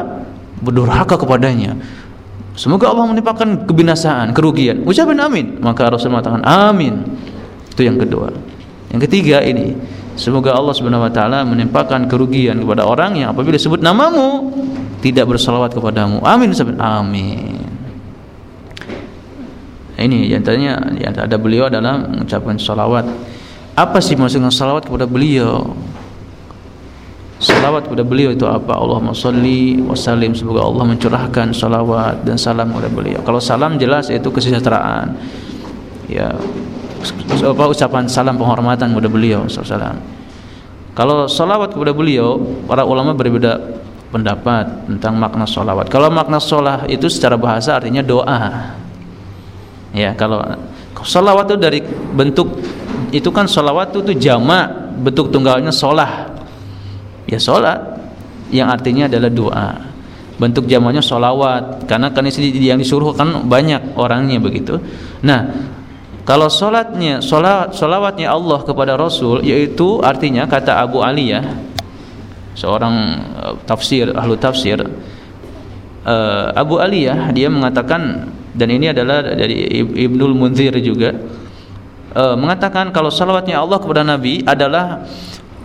Berdurhaka kepadanya Semoga Allah menimpakan kebinasaan, kerugian. Ucapin amin. Maka Rasul mengatakan amin. Itu yang kedua. Yang ketiga ini, semoga Allah Subhanahu wa taala menimpakan kerugian kepada orang yang apabila sebut namamu tidak bersalawat kepadamu. Amin. Amin. Ini yang tanya yang ada beliau adalah mengucapkan salawat. Apa sih maksudnya salawat kepada beliau? Salawat kepada beliau itu apa? Allahumma salli wa sallim semoga Allah mencurahkan salawat dan salam kepada beliau. Kalau salam jelas itu kesejahteraan. Ya. Apa ucapan salam penghormatan kepada beliau sallallahu Kalau salawat kepada beliau, para ulama berbeda pendapat tentang makna salawat. Kalau makna salah itu secara bahasa artinya doa. Ya, kalau salawat itu dari bentuk itu kan salawat itu jamak, bentuk tunggalnya solah ya sholat yang artinya adalah doa. Bentuk jamuannya sholawat. Karena kan yang disuruh kan banyak orangnya begitu. Nah kalau sholatnya sholat sholawatnya Allah kepada Rasul yaitu artinya kata Abu Ali ya seorang uh, tafsir ahlu tafsir uh, Abu Ali ya dia mengatakan dan ini adalah dari Ibnul Munzir juga uh, mengatakan kalau salawatnya Allah kepada Nabi adalah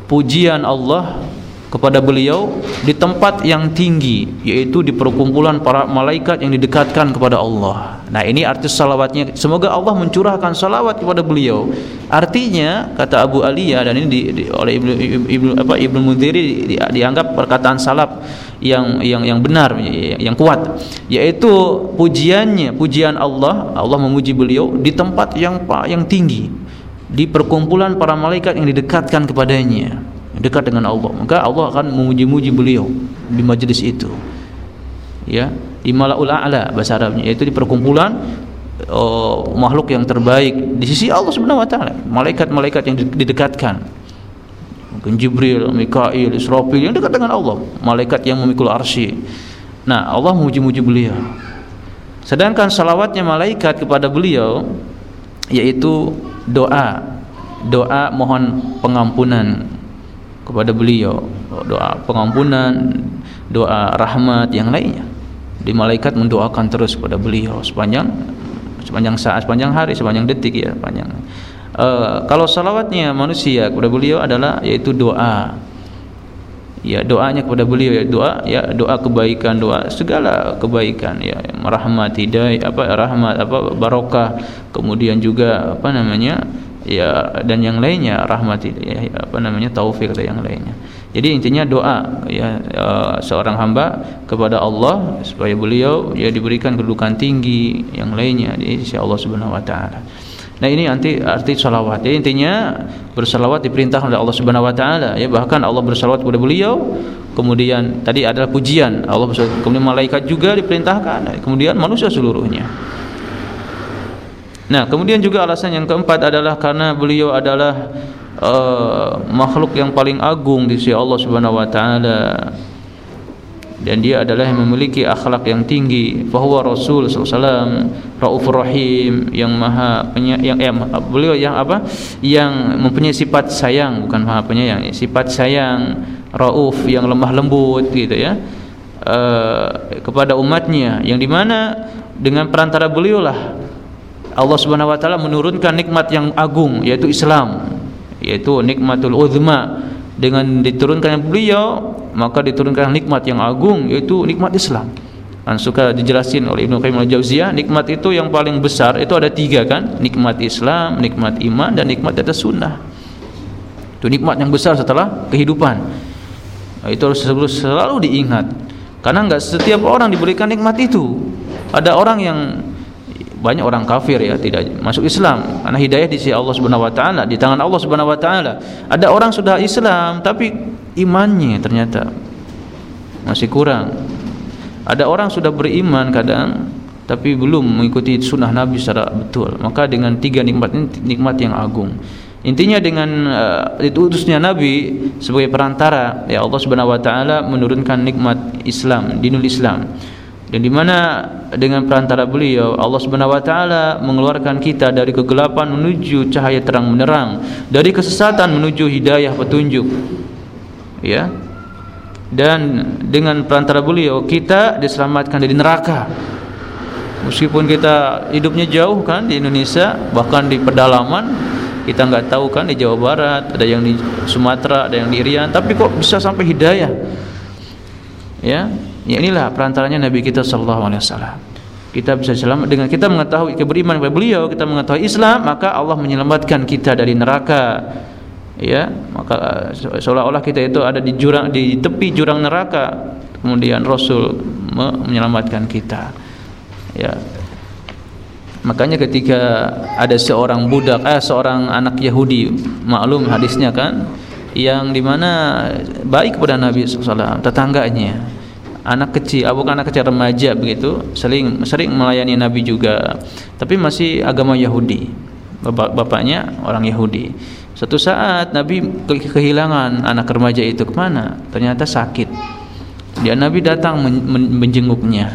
pujian Allah kepada beliau di tempat yang tinggi yaitu di perkumpulan para malaikat yang didekatkan kepada Allah. Nah, ini arti salawatnya semoga Allah mencurahkan salawat kepada beliau. Artinya kata Abu Aliyah dan ini di, di, oleh Ibnu Ibnu apa Ibnu di, dianggap perkataan salaf yang yang yang benar yang kuat yaitu pujiannya pujian Allah Allah memuji beliau di tempat yang yang tinggi di perkumpulan para malaikat yang didekatkan kepadanya dekat dengan Allah maka Allah akan memuji-muji beliau di majlis itu. Ya di malaul a'la bahasa Arabnya yaitu di perkumpulan uh, makhluk yang terbaik. Di sisi Allah Subhanahu wa taala malaikat-malaikat yang didekatkan. Mungkin Jibril, Mikail, Israfil yang dekat dengan Allah malaikat yang memikul arsy. Nah Allah memuji-muji beliau. Sedangkan salawatnya malaikat kepada beliau yaitu doa. Doa mohon pengampunan kepada beliau. Doa pengampunan doa rahmat yang lainnya. Di malaikat mendoakan terus kepada beliau sepanjang sepanjang saat sepanjang hari sepanjang detik ya panjang uh, kalau salawatnya manusia kepada beliau adalah yaitu doa. Ya doanya kepada beliau ya doa ya doa kebaikan doa segala kebaikan ya rahmat hidayah apa rahmat apa barokah. Kemudian juga apa namanya ya dan yang lainnya rahmat ya, apa namanya taufik atau yang lainnya jadi intinya doa ya uh, seorang hamba kepada Allah supaya beliau ya diberikan kedudukan tinggi yang lainnya di sisi Allah Subhanahu wa taala. Nah ini arti arti salawat. Jadi intinya bersalawat diperintahkan oleh Allah Subhanahu wa taala ya bahkan Allah bersalawat kepada beliau kemudian tadi adalah pujian Allah kemudian malaikat juga diperintahkan kemudian manusia seluruhnya. Nah, kemudian juga alasan yang keempat adalah karena beliau adalah uh, makhluk yang paling agung di sisi Allah Subhanahu wa taala. Dan dia adalah yang memiliki akhlak yang tinggi. Bahwa Rasul SAW Raufur Rahim yang maha penya, yang eh, beliau yang apa? Yang mempunyai sifat sayang bukan maha penyayang, sifat sayang, Rauf yang lemah lembut gitu ya. Uh, kepada umatnya yang di mana dengan perantara beliau lah Allah Subhanahu wa taala menurunkan nikmat yang agung yaitu Islam yaitu nikmatul uzma. Dengan diturunkan beliau maka diturunkan nikmat yang agung yaitu nikmat Islam. Dan suka dijelasin oleh Ibnu Qayyim al-Jauziyah nikmat itu yang paling besar itu ada tiga kan? Nikmat Islam nikmat iman dan nikmat atas sunnah. Itu nikmat yang besar setelah kehidupan. Itu harus selalu diingat. Karena enggak setiap orang diberikan nikmat itu. Ada orang yang banyak orang kafir ya tidak masuk Islam. Karena hidayah di sisi Allah Subhanahu wa taala di tangan Allah Subhanahu wa taala. Ada orang sudah Islam tapi imannya ternyata masih kurang. Ada orang sudah beriman kadang tapi belum mengikuti sunnah Nabi secara betul. Maka dengan tiga nikmat ini nikmat yang agung. Intinya dengan uh, diutusnya Nabi sebagai perantara ya Allah Subhanahu wa taala menurunkan nikmat Islam dinul Islam dan di mana dengan perantara beliau Allah Subhanahu wa taala mengeluarkan kita dari kegelapan menuju cahaya terang menerang, dari kesesatan menuju hidayah petunjuk. Ya. Dan dengan perantara beliau kita diselamatkan dari neraka. Meskipun kita hidupnya jauh kan di Indonesia, bahkan di pedalaman, kita nggak tahu kan di Jawa Barat, ada yang di Sumatera, ada yang di Irian, tapi kok bisa sampai hidayah? Ya, Ya inilah perantaranya Nabi kita sallallahu alaihi wasallam. Kita bisa selamat dengan kita mengetahui keberiman kepada beliau, kita mengetahui Islam, maka Allah menyelamatkan kita dari neraka. Ya, maka seolah-olah kita itu ada di jurang di tepi jurang neraka. Kemudian Rasul menyelamatkan kita. Ya. Makanya ketika ada seorang budak, eh seorang anak Yahudi, maklum hadisnya kan, yang di mana baik kepada Nabi SAW, tetangganya anak kecil, ah, bukan anak kecil remaja begitu, sering sering melayani Nabi juga, tapi masih agama Yahudi. Bapak, bapaknya orang Yahudi. Suatu saat Nabi kehilangan anak remaja itu ke mana? Ternyata sakit. Dia Nabi datang men men menjenguknya.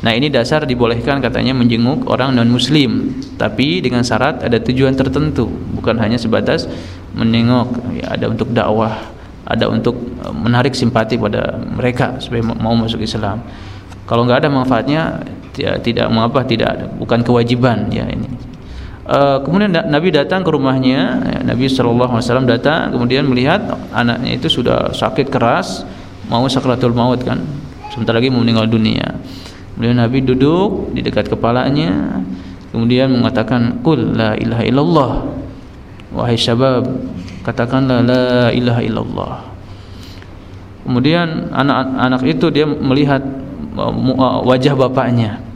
Nah ini dasar dibolehkan katanya menjenguk orang non Muslim, tapi dengan syarat ada tujuan tertentu, bukan hanya sebatas menengok. Ya, ada untuk dakwah ada untuk e, menarik simpati pada mereka supaya mau masuk Islam. Kalau nggak ada manfaatnya ya, tidak mengapa tidak bukan kewajiban ya ini. Uh, kemudian Nabi datang ke rumahnya, ya, Nabi Shallallahu Alaihi Wasallam datang, kemudian melihat anaknya itu sudah sakit keras, mau sakratul maut kan, sebentar lagi mau meninggal dunia. Kemudian Nabi duduk di dekat kepalanya, kemudian mengatakan, "Qul la ilaha illallah." Wahai syabab, katakanlah la ilaha illallah. Kemudian anak-anak itu dia melihat uh, wajah bapaknya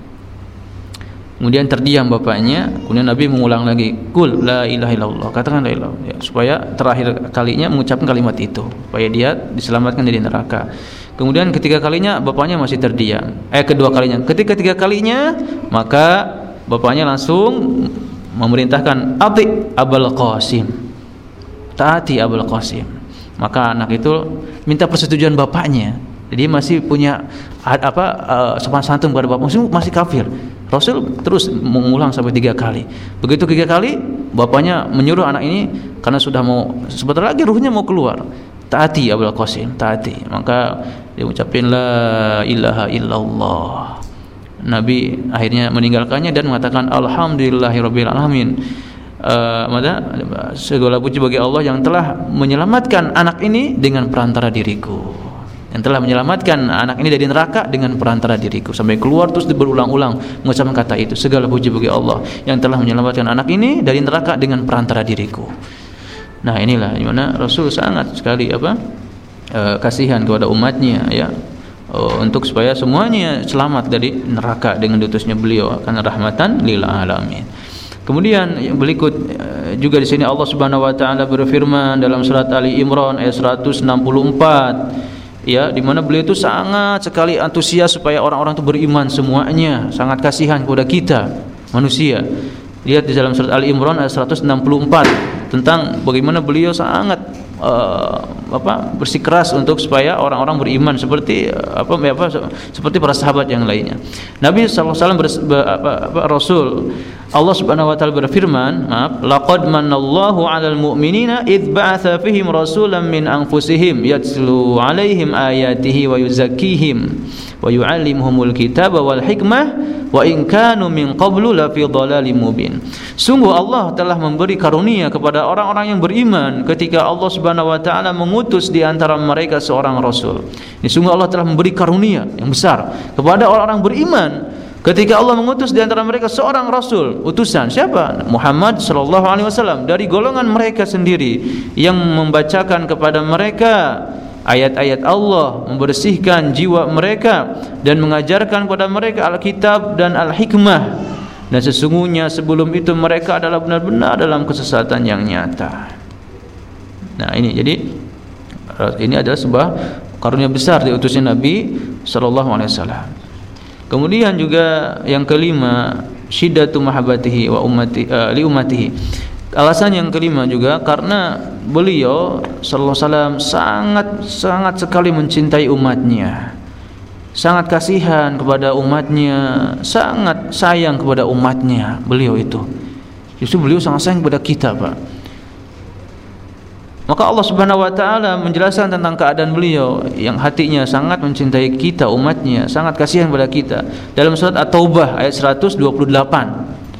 Kemudian terdiam bapaknya, kemudian Nabi mengulang lagi, "Kul la ilaha illallah." Katakan la ilaha ya, supaya terakhir kalinya mengucapkan kalimat itu, supaya dia diselamatkan dari neraka. Kemudian ketiga kalinya bapaknya masih terdiam. Eh kedua kalinya, ketika ketiga kalinya maka bapaknya langsung memerintahkan Ati Abul Qasim. Taati Abul Qasim. Maka anak itu minta persetujuan bapaknya. Jadi masih punya apa uh, sopan santun kepada bapak masih masih kafir. Rasul terus mengulang sampai tiga kali. Begitu tiga kali, bapaknya menyuruh anak ini karena sudah mau sebentar lagi ruhnya mau keluar. Taati Abul Qasim, taati. Maka dia ucapin la ilaha illallah. Nabi akhirnya meninggalkannya dan mengatakan alhamdulillahirabbil alamin. Uh, maka segala puji bagi Allah yang telah menyelamatkan anak ini dengan perantara diriku. Yang telah menyelamatkan anak ini dari neraka dengan perantara diriku. Sampai keluar terus berulang-ulang mengucapkan kata itu. Segala puji bagi Allah yang telah menyelamatkan anak ini dari neraka dengan perantara diriku. Nah inilah di mana Rasul sangat sekali apa e, kasihan kepada umatnya ya. E, untuk supaya semuanya selamat dari neraka dengan diutusnya beliau karena rahmatan lil alamin Kemudian yang berikut e, juga di sini Allah Subhanahu wa taala berfirman dalam surat Ali Imran ayat 164 ya di mana beliau itu sangat sekali antusias supaya orang-orang itu beriman semuanya. Sangat kasihan kepada kita manusia. Lihat di dalam surat Ali Imran ayat 164 tentang bagaimana beliau sangat uh, apa bersikeras untuk supaya orang-orang beriman seperti uh, apa, apa seperti para sahabat yang lainnya. Nabi sallallahu alaihi wasallam apa, apa, Rasul Allah Subhanahu wa taala berfirman, maaf, laqad manallahu 'alal mu'minina id ba'atha fihim rasulan min anfusihim yatlu 'alaihim ayatihi wa yuzakkihim wa yu'allimuhumul kitaba wal hikmah wa in kanu min qablu la fi dhalalim mubin. Sungguh Allah telah memberi karunia kepada orang-orang yang beriman ketika Allah Subhanahu wa taala mengutus di antara mereka seorang rasul. Ini sungguh Allah telah memberi karunia yang besar kepada orang-orang beriman Ketika Allah mengutus di antara mereka seorang rasul, utusan siapa? Muhammad sallallahu alaihi wasallam dari golongan mereka sendiri yang membacakan kepada mereka ayat-ayat Allah, membersihkan jiwa mereka dan mengajarkan kepada mereka Alkitab dan Al-Hikmah. Dan sesungguhnya sebelum itu mereka adalah benar-benar dalam kesesatan yang nyata. Nah, ini jadi ini adalah sebuah karunia besar diutusnya Nabi sallallahu alaihi wasallam. Kemudian juga yang kelima, syiddatu mahabbatihi wa ummati uh, li ummatihi. Alasan yang kelima juga karena beliau sallallahu alaihi sangat sangat sekali mencintai umatnya. Sangat kasihan kepada umatnya, sangat sayang kepada umatnya beliau itu. Justru beliau sangat sayang kepada kita, Pak. Maka Allah Subhanahu wa taala menjelaskan tentang keadaan beliau yang hatinya sangat mencintai kita umatnya, sangat kasihan kepada kita. Dalam surat At-Taubah ayat 128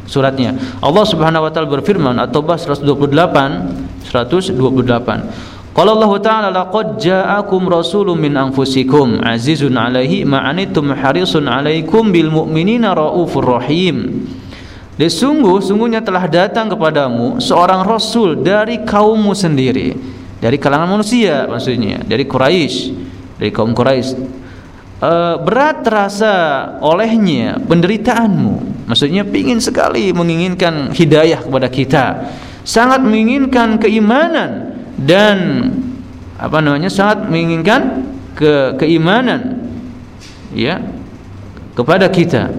suratnya. Allah Subhanahu wa taala berfirman At-Taubah 128 128. Qala Allah Ta'ala laqad ja'akum rasulun min anfusikum azizun 'alaihi ma harisun 'alaikum bil mu'minina raufur rahim. Dan sungguh sungguhnya telah datang kepadamu seorang rasul dari kaummu sendiri, dari kalangan manusia maksudnya, dari Quraisy, dari kaum Quraisy. E, berat terasa olehnya penderitaanmu. Maksudnya ingin sekali menginginkan hidayah kepada kita. Sangat menginginkan keimanan dan apa namanya? sangat menginginkan ke keimanan ya kepada kita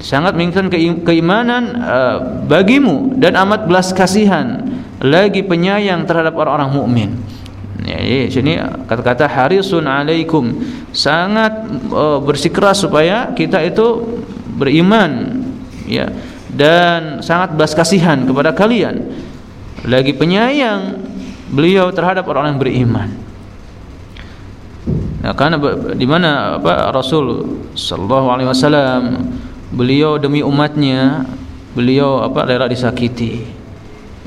sangat menginginkan keimanan uh, bagimu dan amat belas kasihan lagi penyayang terhadap orang-orang mukmin. Ya, ya, sini kata-kata harisun alaikum sangat uh, bersikeras supaya kita itu beriman ya dan sangat belas kasihan kepada kalian lagi penyayang beliau terhadap orang yang beriman. Nah, karena di mana apa Rasul sallallahu alaihi wasallam beliau demi umatnya beliau apa rela disakiti.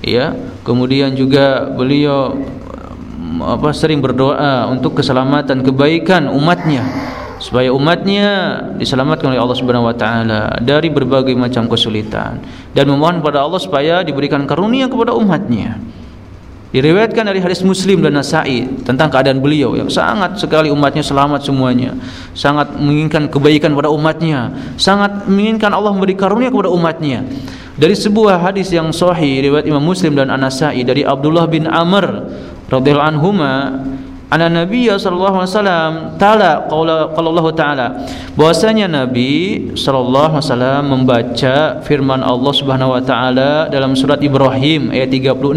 Ya kemudian juga beliau apa sering berdoa untuk keselamatan kebaikan umatnya. Supaya umatnya diselamatkan oleh Allah Subhanahu wa taala dari berbagai macam kesulitan. Dan memohon kepada Allah supaya diberikan karunia kepada umatnya. Diriwayatkan dari hadis Muslim dan Nasa'i tentang keadaan beliau yang sangat sekali umatnya selamat semuanya, sangat menginginkan kebaikan kepada umatnya, sangat menginginkan Allah memberi karunia kepada umatnya. Dari sebuah hadis yang sahih riwayat Imam Muslim dan An-Nasa'i dari Abdullah bin Amr radhiyallahu anhuma Ana Nabi sallallahu alaihi wasallam taala qaula Allah taala bahwasanya Nabi sallallahu alaihi wasallam membaca firman Allah Subhanahu wa taala dalam surat Ibrahim ayat 36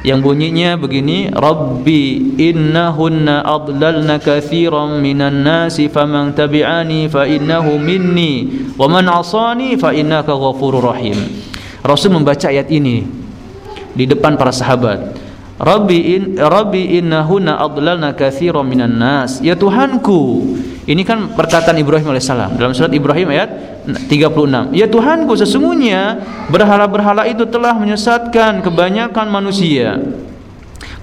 yang bunyinya begini Rabbi innahunna adlalna katsiran minan nasi faman tabi'ani fa innahu minni wa man asani fa innaka ghafurur rahim. Rasul membaca ayat ini di depan para sahabat Rabbi in Rabbi innahunna adlalna minan nas. Ya Tuhanku. Ini kan perkataan Ibrahim alaihissalam dalam surat Ibrahim ayat 36. Ya Tuhanku sesungguhnya berhala-berhala itu telah menyesatkan kebanyakan manusia.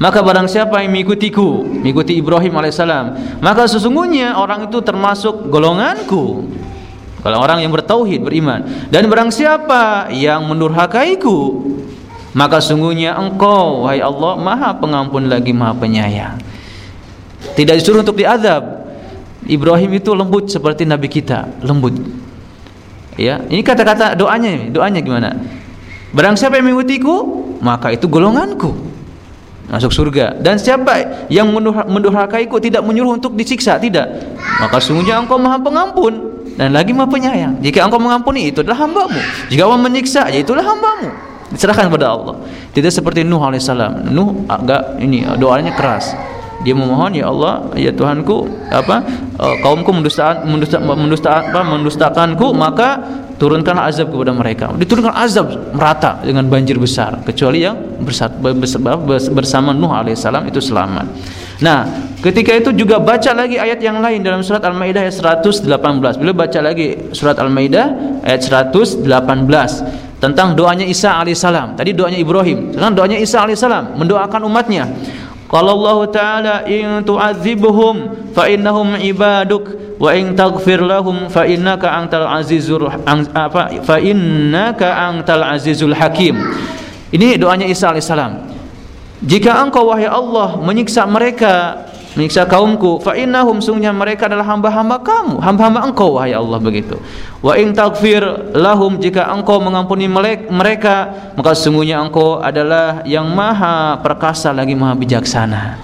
Maka barang siapa yang mengikutiku, mengikuti Ibrahim alaihissalam, maka sesungguhnya orang itu termasuk golonganku. Kalau orang yang bertauhid, beriman. Dan barang siapa yang mendurhakaiku, maka sungguhnya engkau wahai Allah maha pengampun lagi maha penyayang. Tidak disuruh untuk diazab Ibrahim itu lembut seperti nabi kita. Lembut. Ya ini kata-kata doanya doanya gimana? Barang siapa yang mengikutiku maka itu golonganku. Masuk surga. Dan siapa yang mendurhakaiku tidak menyuruh untuk disiksa? Tidak. Maka sungguhnya engkau maha pengampun dan lagi maha penyayang. Jika engkau mengampuni itu adalah hambamu. Jika engkau menyiksa ya itulah hambamu diserahkan kepada Allah. Tidak seperti Nuh alaihissalam. Nuh agak ini doanya keras. Dia memohon ya Allah ya Tuhanku apa uh, kaumku mendusta mendusta mendusta apa mendustakanku maka turunkanlah azab kepada mereka. Diturunkan azab merata dengan banjir besar kecuali yang bersama Nuh alaihissalam itu selamat Nah, ketika itu juga baca lagi ayat yang lain dalam surat Al-Maidah ayat 118. Beliau baca lagi surat Al-Maidah ayat 118 tentang doanya Isa alaihissalam. Tadi doanya Ibrahim, sekarang doanya Isa alaihissalam mendoakan umatnya. Kalau Allah Taala in tu'adzibhum fa innahum ibaduk wa in taghfir lahum fa innaka antal azizul apa fa innaka antal azizul hakim. Ini doanya Isa alaihissalam. Jika engkau wahai Allah menyiksa mereka, menyiksa kaumku, fa innahum sungguhnya mereka adalah hamba-hamba kamu, hamba-hamba engkau wahai Allah begitu. Wa in taghfir lahum jika engkau mengampuni mereka, maka sungguhnya engkau adalah yang maha perkasa lagi maha bijaksana.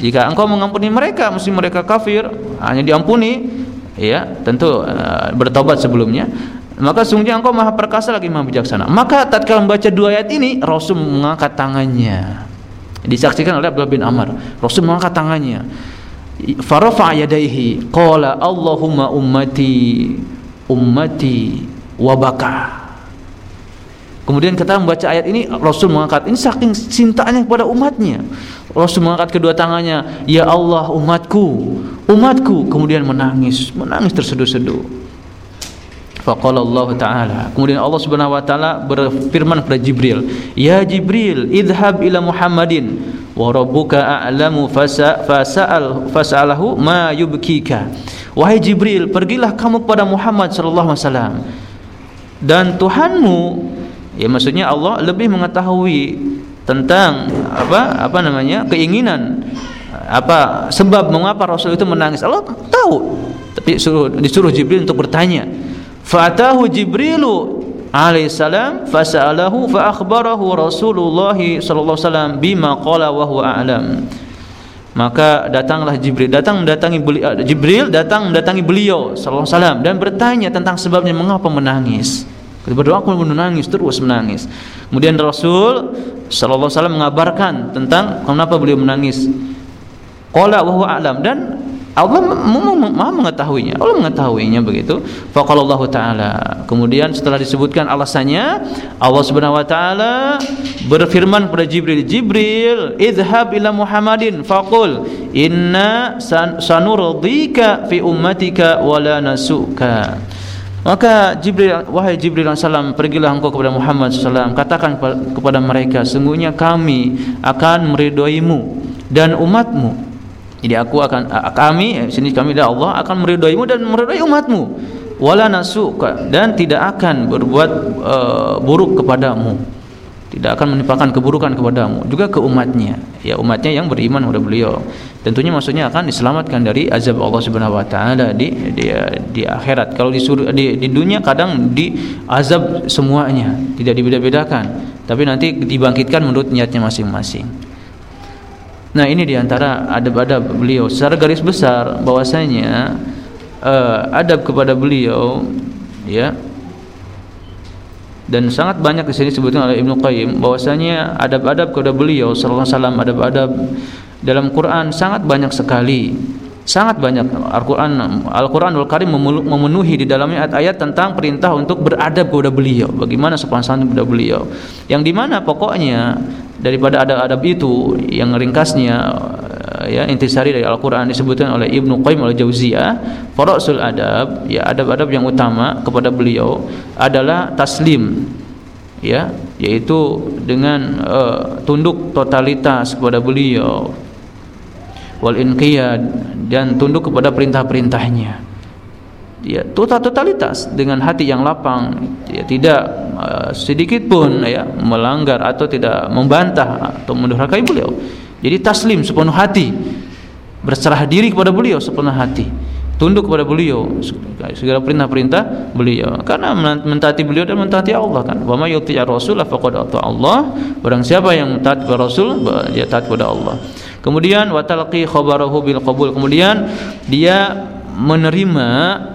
Jika engkau mengampuni mereka, mesti mereka kafir, hanya diampuni, ya, tentu uh, bertobat sebelumnya maka sungguhnya engkau maha perkasa lagi maha bijaksana maka tatkala membaca dua ayat ini Rasul mengangkat tangannya disaksikan oleh Abdullah bin Amr Rasul mengangkat tangannya farafa yadaihi qala Allahumma ummati ummati wabaka Kemudian kita membaca ayat ini Rasul mengangkat ini saking cintanya kepada umatnya. Rasul mengangkat kedua tangannya, "Ya Allah, umatku, umatku." Kemudian menangis, menangis terseduh-seduh. Faqala Allah Ta'ala. Kemudian Allah Subhanahu Wa Ta'ala berfirman kepada Jibril Ya Jibril idhab ila Muhammadin Wa rabbuka a'lamu fasa, fasa'al, fasa'alahu ma yubkika. Wahai Jibril pergilah kamu kepada Muhammad Sallallahu Alaihi Wasallam. Dan Tuhanmu Ya maksudnya Allah lebih mengetahui tentang apa apa namanya keinginan apa sebab mengapa Rasul itu menangis. Allah tahu. Tapi suruh, disuruh Jibril untuk bertanya Fatahu Jibrilu alaihissalam fasa'alahu fa Rasulullah sallallahu alaihi wasallam bima qala wa huwa a'lam. Maka datanglah Jibril, datang mendatangi beliau, Jibril datang mendatangi beliau sallallahu alaihi wasallam dan bertanya tentang sebabnya mengapa menangis. Berdoa aku menangis terus menangis. Kemudian Rasul sallallahu alaihi wasallam mengabarkan tentang kenapa beliau menangis. Qala wa huwa a'lam dan Allah Maha mengetahuinya. Allah mengetahuinya begitu. Faqalallahu taala. Kemudian setelah disebutkan alasannya, Allah Subhanahu wa taala berfirman kepada Jibril, "Jibril, idhhab ila Muhammadin faqul inna sanurdika fi ummatika wa la nasuka." Maka Jibril wahai Jibril salam pergilah engkau kepada Muhammad sallam katakan kepada mereka sungguhnya kami akan meridhoimu dan umatmu. Jadi aku akan kami sini kami dan Allah akan meridhoimu dan meridhoi umatmu. Wala nasuka dan tidak akan berbuat uh, buruk kepadamu. Tidak akan menimpakan keburukan kepadamu. Juga ke umatnya. Ya umatnya yang beriman kepada beliau. Tentunya maksudnya akan diselamatkan dari azab Allah Subhanahu wa taala di di di akhirat. Kalau di, di di dunia kadang di azab semuanya tidak dibeda-bedakan tapi nanti dibangkitkan menurut niatnya masing-masing nah ini di antara adab-adab beliau. Secara garis besar bahwasanya uh, adab kepada beliau ya dan sangat banyak di sini disebutkan oleh Ibnu Qayyim bahwasanya adab-adab kepada beliau sallallahu alaihi adab-adab dalam Quran sangat banyak sekali sangat banyak. Al-Qur'an Al-Qur'anul Karim memenuhi di dalamnya ayat-ayat tentang perintah untuk beradab kepada beliau. Bagaimana sopan santun kepada beliau. Yang di mana pokoknya daripada adab-adab itu yang ringkasnya ya intisari dari Al-Qur'an disebutkan oleh Ibnu Qayyim al-Jauziyah farasul adab ya adab-adab yang utama kepada beliau adalah taslim ya yaitu dengan uh, tunduk totalitas kepada beliau wal inqiyad dan tunduk kepada perintah-perintahnya. Ya total totalitas dengan hati yang lapang. Ya tidak uh, sedikit pun ya melanggar atau tidak membantah atau mendurhakai beliau. Jadi taslim sepenuh hati. Berserah diri kepada beliau sepenuh hati tunduk kepada beliau. Segala perintah-perintah beliau. Karena mentaati beliau dan mentaati Allah kan. Wa may yuti'ir rasul faqad Allah. Barang siapa yang taat kepada rasul dia taat kepada Allah. Kemudian wa talqi khabarahu bil qabul. Kemudian dia menerima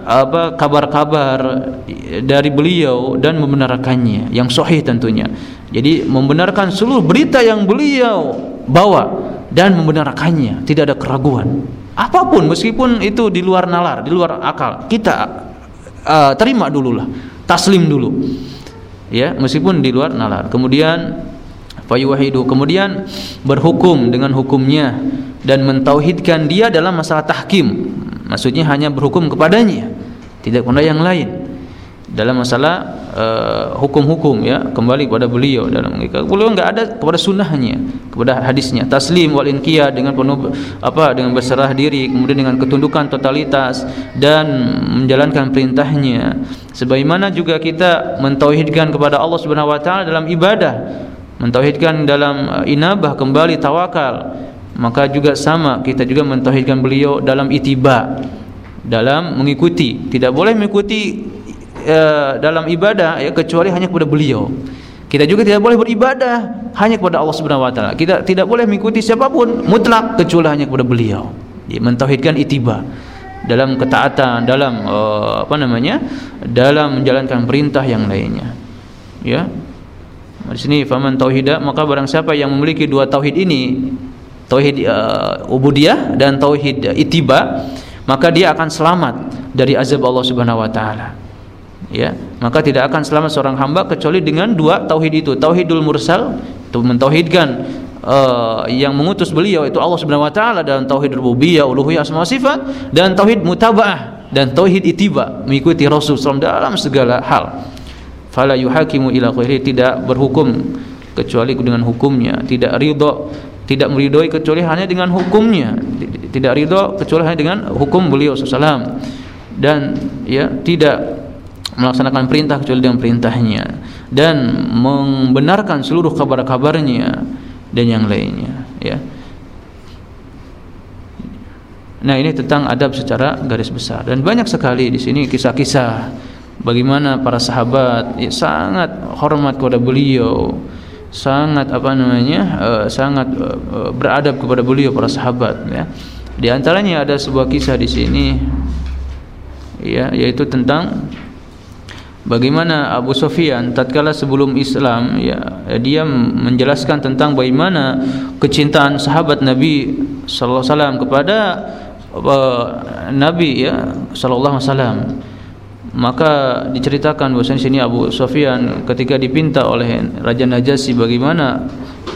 apa kabar-kabar dari beliau dan membenarkannya. Yang sahih tentunya. Jadi membenarkan seluruh berita yang beliau bawa dan membenarkannya. Tidak ada keraguan apa pun meskipun itu di luar nalar di luar akal kita uh, terima dululah taslim dulu. Ya meskipun di luar nalar. Kemudian fayuwahidu kemudian berhukum dengan hukumnya dan mentauhidkan dia dalam masalah tahkim. Maksudnya hanya berhukum kepadanya tidak kepada yang lain. Dalam masalah uh, hukum-hukum ya kembali kepada beliau dalam beliau enggak ada kepada sunnahnya kepada hadisnya. Taslim wal inqiyad dengan penuh apa dengan berserah diri kemudian dengan ketundukan totalitas dan menjalankan perintahnya. Sebagaimana juga kita mentauhidkan kepada Allah Subhanahu wa taala dalam ibadah mentauhidkan dalam eh, inabah kembali tawakal maka juga sama kita juga mentauhidkan beliau dalam itiba dalam mengikuti. Tidak boleh mengikuti uh, dalam ibadah ya kecuali hanya kepada beliau. Kita juga tidak boleh beribadah hanya kepada Allah Subhanahu wa taala. Kita tidak boleh mengikuti siapa pun mutlak kecuali hanya kepada beliau. Ya, mentauhidkan itiba dalam ketaatan, dalam uh, apa namanya? dalam menjalankan perintah yang lainnya. Ya. Di sini faman tauhida maka barang siapa yang memiliki dua tauhid ini, tauhid uh, ubudiyah dan tauhid itiba, maka dia akan selamat dari azab Allah Subhanahu wa taala ya maka tidak akan selamat seorang hamba kecuali dengan dua tauhid itu. Tauhidul mursal itu mentauhidkan uh, yang mengutus beliau itu Allah Subhanahu wa taala dan tauhid rububiyah uluhiyah asma sifat dan tauhid mutabaah dan tauhid itiba mengikuti Rasul SAW dalam segala hal. Fala yuhakimu ila khairi tidak berhukum kecuali dengan hukumnya. Tidak ridho tidak meridhoi kecuali hanya dengan hukumnya. Tidak ridho kecuali hanya dengan hukum beliau SAW dan ya tidak melaksanakan perintah kecuali dengan perintahnya dan membenarkan seluruh kabar-kabarnya dan yang lainnya ya Nah ini tentang adab secara garis besar dan banyak sekali di sini kisah-kisah bagaimana para sahabat ya, sangat hormat kepada beliau, sangat apa namanya, uh, sangat uh, beradab kepada beliau para sahabat ya. Di antaranya ada sebuah kisah di sini ya yaitu tentang Bagaimana Abu Sufyan tatkala sebelum Islam ya dia menjelaskan tentang bagaimana kecintaan sahabat Nabi sallallahu alaihi wasallam kepada uh, Nabi ya sallallahu alaihi wasallam. Maka diceritakan bahwa sini Abu Sufyan ketika dipinta oleh Raja Najasyi bagaimana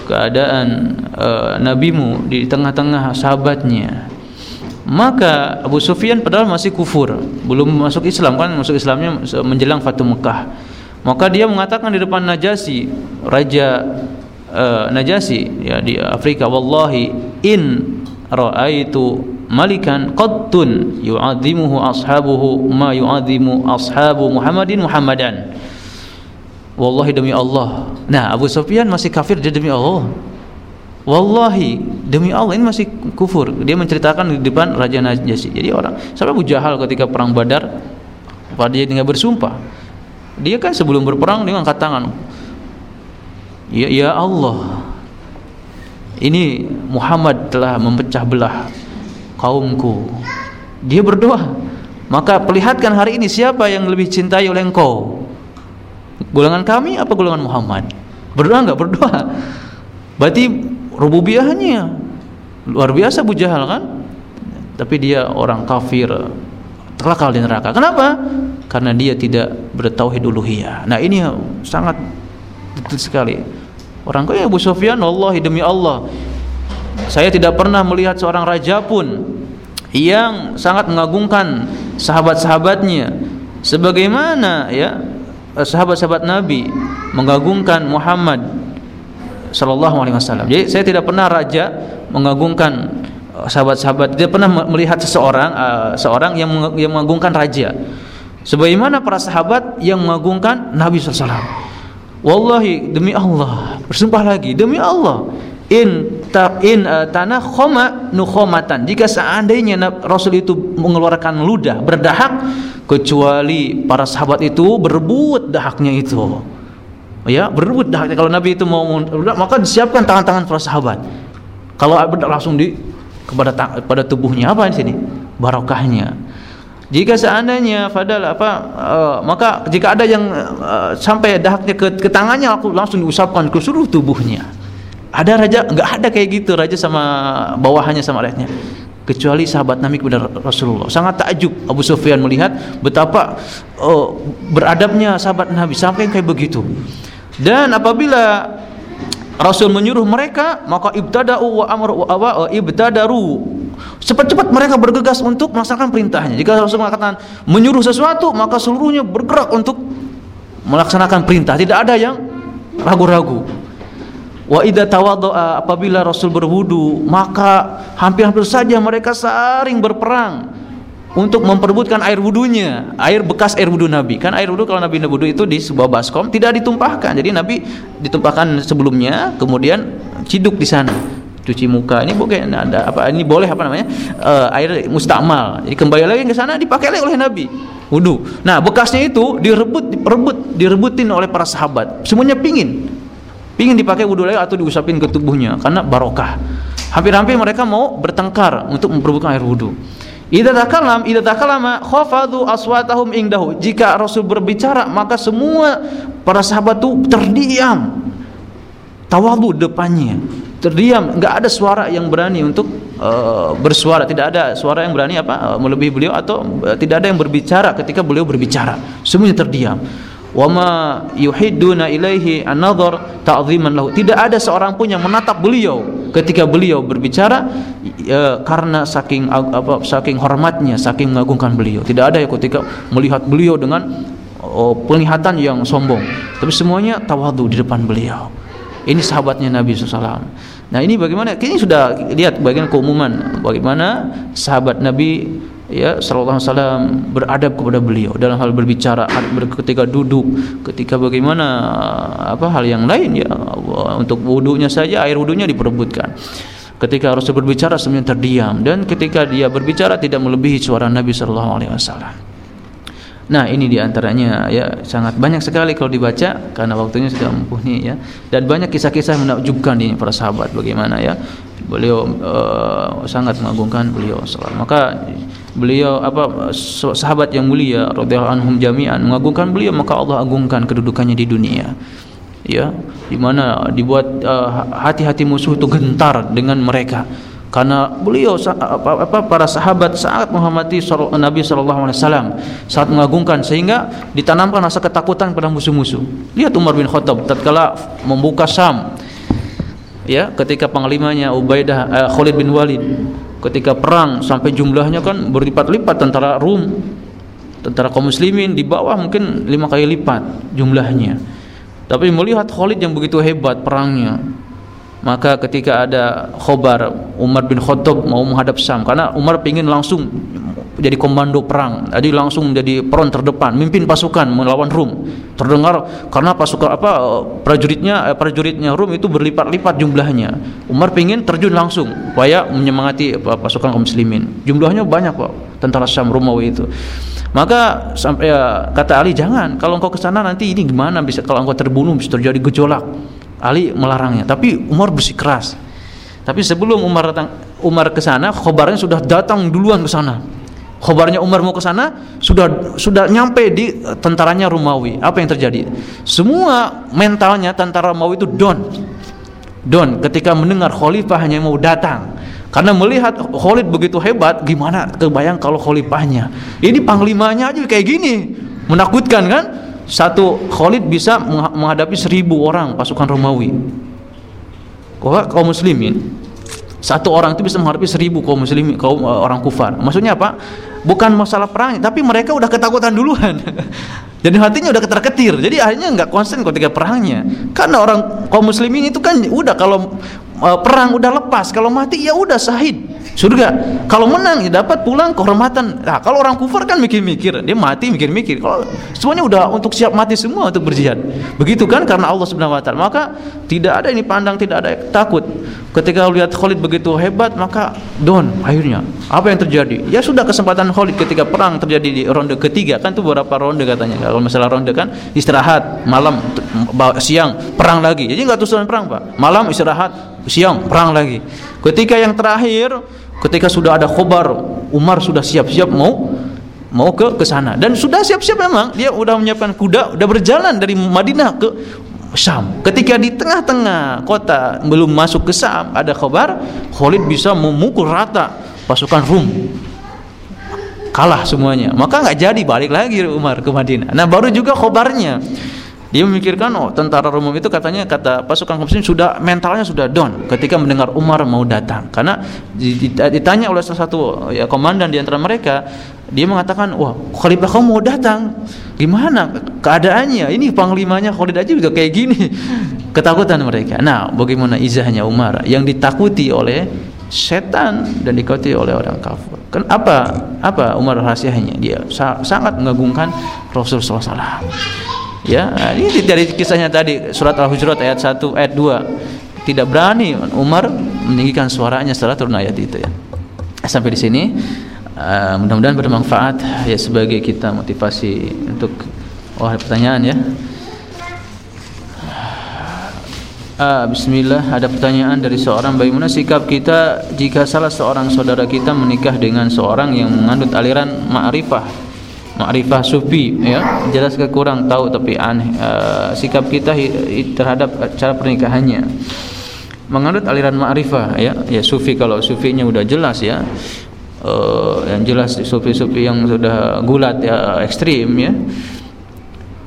keadaan uh, nabimu di tengah-tengah sahabatnya maka Abu Sufyan padahal masih kufur. Belum masuk Islam kan masuk Islamnya menjelang Fatu Mekah. Maka dia mengatakan di depan Najasi raja uh, Najasi ya di Afrika wallahi in raaitu malikan qattun yu'adzimuhu ashabuhu ma yu'adzimu ashabu Muhammadin Muhammadan. Wallahi demi Allah. Nah Abu Sufyan masih kafir dia demi Allah Wallahi demi Allah ini masih kufur. Dia menceritakan di depan Raja Najasyi. Jadi orang sampai Abu Jahal ketika perang Badar pada dia bersumpah. Dia kan sebelum berperang dia angkat tangan. Ya ya Allah. Ini Muhammad telah memecah belah kaumku. Dia berdoa. Maka perlihatkan hari ini siapa yang lebih cintai oleh engkau? Golongan kami apa golongan Muhammad? Berdoa enggak? Berdoa. Berarti rububiyahnya luar biasa Abu Jahal kan? Tapi dia orang kafir terlakal di neraka. Kenapa? Karena dia tidak bertauhid uluhiyah. Nah ini sangat betul sekali. Orang kaya Abu Sufyan Allah demi Allah saya tidak pernah melihat seorang raja pun yang sangat mengagungkan sahabat-sahabatnya. Sebagaimana ya sahabat-sahabat Nabi mengagungkan Muhammad Sallallahu Alaihi Wasallam. Jadi saya tidak pernah raja mengagungkan uh, sahabat-sahabat. Tidak pernah melihat seseorang uh, seorang yang yang mengagungkan raja. Sebagaimana para sahabat yang mengagungkan Nabi SAW. Wallahi demi Allah bersumpah lagi demi Allah in ta, in uh, tanah khoma nukhomatan jika seandainya Rasul itu mengeluarkan ludah berdahak kecuali para sahabat itu berebut dahaknya itu ya berebut dah. Kalau Nabi itu mau maka disiapkan tangan-tangan para sahabat. Kalau langsung di kepada pada tubuhnya apa di sini? Barokahnya. Jika seandainya padahal apa uh, maka jika ada yang uh, sampai dahaknya ke, ke tangannya aku langsung diusapkan ke seluruh tubuhnya. Ada raja enggak ada kayak gitu raja sama bawahannya sama rakyatnya. Kecuali sahabat Nabi kepada Rasulullah. Sangat takjub Abu Sufyan melihat betapa uh, beradabnya sahabat Nabi. Sampai kayak begitu dan apabila Rasul menyuruh mereka, maka ibtada'u wa amru wa ibtadaru. Cepat-cepat mereka bergegas untuk melaksanakan perintahnya. Jika Rasul mengatakan menyuruh sesuatu, maka seluruhnya bergerak untuk melaksanakan perintah. Tidak ada yang ragu-ragu. Wa idza tawaddaa apabila Rasul berwudu, maka hampir-hampir saja mereka saling berperang untuk memperebutkan air wudunya, air bekas air wudu Nabi. Kan air wudu kalau Nabi wudu itu di sebuah baskom tidak ditumpahkan. Jadi Nabi ditumpahkan sebelumnya, kemudian ciduk di sana. Cuci muka ini boleh ada apa ini boleh apa namanya? Uh, air mustakmal. Jadi kembali lagi ke sana dipakai lagi oleh Nabi. Wudu. Nah, bekasnya itu direbut, direbut, direbutin oleh para sahabat. Semuanya pingin. Pingin dipakai wudu lagi atau diusapin ke tubuhnya karena barokah. Hampir-hampir mereka mau bertengkar untuk memperebutkan air wudu. Idza takalam, idza takalama khafadu aswatahum ingdahu. Jika Rasul berbicara, maka semua para sahabat itu terdiam. Tawadu depannya. Terdiam, enggak ada suara yang berani untuk uh, bersuara, tidak ada suara yang berani apa uh, melebihi beliau atau uh, tidak ada yang berbicara ketika beliau berbicara. Semuanya terdiam wama yuhidduna ilaihi an-nadhar ta'ziman lahu. Tidak ada seorang pun yang menatap beliau ketika beliau berbicara ya, karena saking apa saking hormatnya, saking mengagungkan beliau. Tidak ada yang ketika melihat beliau dengan oh, penglihatan yang sombong, tapi semuanya tawadu di depan beliau. Ini sahabatnya Nabi SAW. Nah ini bagaimana? Ini sudah lihat bagian keumuman bagaimana sahabat Nabi ya sallallahu alaihi wasallam beradab kepada beliau dalam hal berbicara ketika duduk ketika bagaimana apa hal yang lain ya untuk wudunya saja air wudunya diperebutkan. Ketika Rasul berbicara semuanya terdiam dan ketika dia berbicara tidak melebihi suara Nabi sallallahu alaihi wasallam. Nah ini di antaranya ya sangat banyak sekali kalau dibaca karena waktunya sudah mumpuni ya. Dan banyak kisah-kisah menakjubkan di para sahabat bagaimana ya beliau uh, sangat mengagungkan beliau. Maka beliau apa sahabat yang mulia radhiyallahu anhum jami'an mengagungkan beliau maka Allah agungkan kedudukannya di dunia. Ya di mana dibuat uh, hati-hati musuh itu gentar dengan mereka. Karena beliau apa, apa para sahabat sangat menghormati Nabi sallallahu alaihi wasallam saat mengagungkan sehingga ditanamkan rasa ketakutan pada musuh-musuh. Lihat Umar bin Khattab tatkala membuka Sam ya ketika panglimanya Ubaidah uh, Khalid bin Walid ketika perang sampai jumlahnya kan berlipat-lipat tentara Rum tentara kaum muslimin di bawah mungkin lima kali lipat jumlahnya. Tapi melihat Khalid yang begitu hebat perangnya maka ketika ada khobar Umar bin Khattab mau menghadap Sam karena Umar ingin langsung jadi komando perang. Jadi langsung menjadi peron terdepan mimpin pasukan melawan Rum. Terdengar karena pasukan apa prajuritnya eh, prajuritnya Rum itu berlipat-lipat jumlahnya. Umar ingin terjun langsung supaya menyemangati pasukan kaum muslimin. Jumlahnya banyak kok tentara Syam Romawi itu. Maka sampai ya, kata Ali jangan kalau engkau ke sana nanti ini gimana? Bisa kalau engkau terbunuh bisa terjadi gejolak. Ali melarangnya. Tapi Umar bersikeras. Tapi sebelum Umar datang Umar ke sana khobarnya sudah datang duluan ke sana Khobarnya Umar mau ke sana sudah sudah nyampe di tentaranya Romawi. Apa yang terjadi? Semua mentalnya tentara Romawi itu don. Don ketika mendengar khalifahnya mau datang. Karena melihat Khalid begitu hebat, gimana kebayang kalau khalifahnya? Ini panglimanya aja kayak gini. Menakutkan kan? Satu Khalid bisa menghadapi seribu orang pasukan Romawi. Kau kaum muslimin satu orang itu bisa menghadapi seribu kaum muslim kaum uh, orang kufar. Maksudnya apa? Bukan masalah perang tapi mereka udah ketakutan duluan. <laughs> Jadi hatinya udah ketar-ketir jadi akhirnya nggak konsen ketika perangnya. Karena orang kaum muslimin itu kan udah kalau perang udah lepas kalau mati ya udah sahid surga. Kalau menang ya dapat pulang kehormatan. Nah kalau orang kufur kan mikir-mikir dia mati mikir-mikir. Kalau semuanya udah untuk siap mati semua untuk berjihad. Begitu kan karena Allah Subhanahu wa taala. Maka tidak ada ini pandang tidak ada takut. Ketika lihat Khalid begitu hebat maka don akhirnya. Apa yang terjadi? Ya sudah kesempatan Khalid ketika perang terjadi di ronde ketiga. Kan itu beberapa ronde katanya. Kalau masalah ronde kan istirahat malam siang perang lagi. Jadi nggak tusulan perang pak. Malam istirahat siang perang lagi. Ketika yang terakhir ketika sudah ada khobar Umar sudah siap-siap mau mau ke ke sana. Dan sudah siap-siap memang dia sudah menyiapkan kuda sudah berjalan dari Madinah ke Syam. Ketika di tengah-tengah kota belum masuk ke Syam ada khobar Khalid bisa memukul rata pasukan Rum. Kalah semuanya. Maka nggak jadi balik lagi Umar ke Madinah. Nah baru juga khobarnya dia memikirkan oh tentara Romawi itu katanya kata pasukan muslim sudah mentalnya sudah down ketika mendengar Umar mau datang. Karena ditanya oleh salah satu ya komandan di antara mereka, dia mengatakan, "Wah, Khalifah kamu mau datang. Gimana keadaannya? Ini panglimanya Khalid aja juga kayak gini." <laughs> Ketakutan mereka. Nah, bagaimana izahnya Umar yang ditakuti oleh setan dan dikuti oleh orang kafir. Kan apa apa Umar rahasianya? Dia sangat mengagungkan Rasulullah SAW. Ya, ini dari kisahnya tadi surat Al-Hujurat ayat 1 ayat 2. Tidak berani Umar meninggikan suaranya setelah turun ayat itu ya. Sampai di sini uh, mudah-mudahan bermanfaat ya sebagai kita motivasi untuk oh ada pertanyaan ya. Uh, Bismillah ada pertanyaan dari seorang bagaimana sikap kita jika salah seorang saudara kita menikah dengan seorang yang mengandung aliran ma'rifah ma'rifah sufi ya jelas kekurang tahu tapi aneh uh, sikap kita terhadap cara pernikahannya. Menganut aliran ma'rifah ya ya sufi kalau sufinya udah jelas ya uh, yang jelas sufi-sufi yang sudah gulat ya ekstrim ya.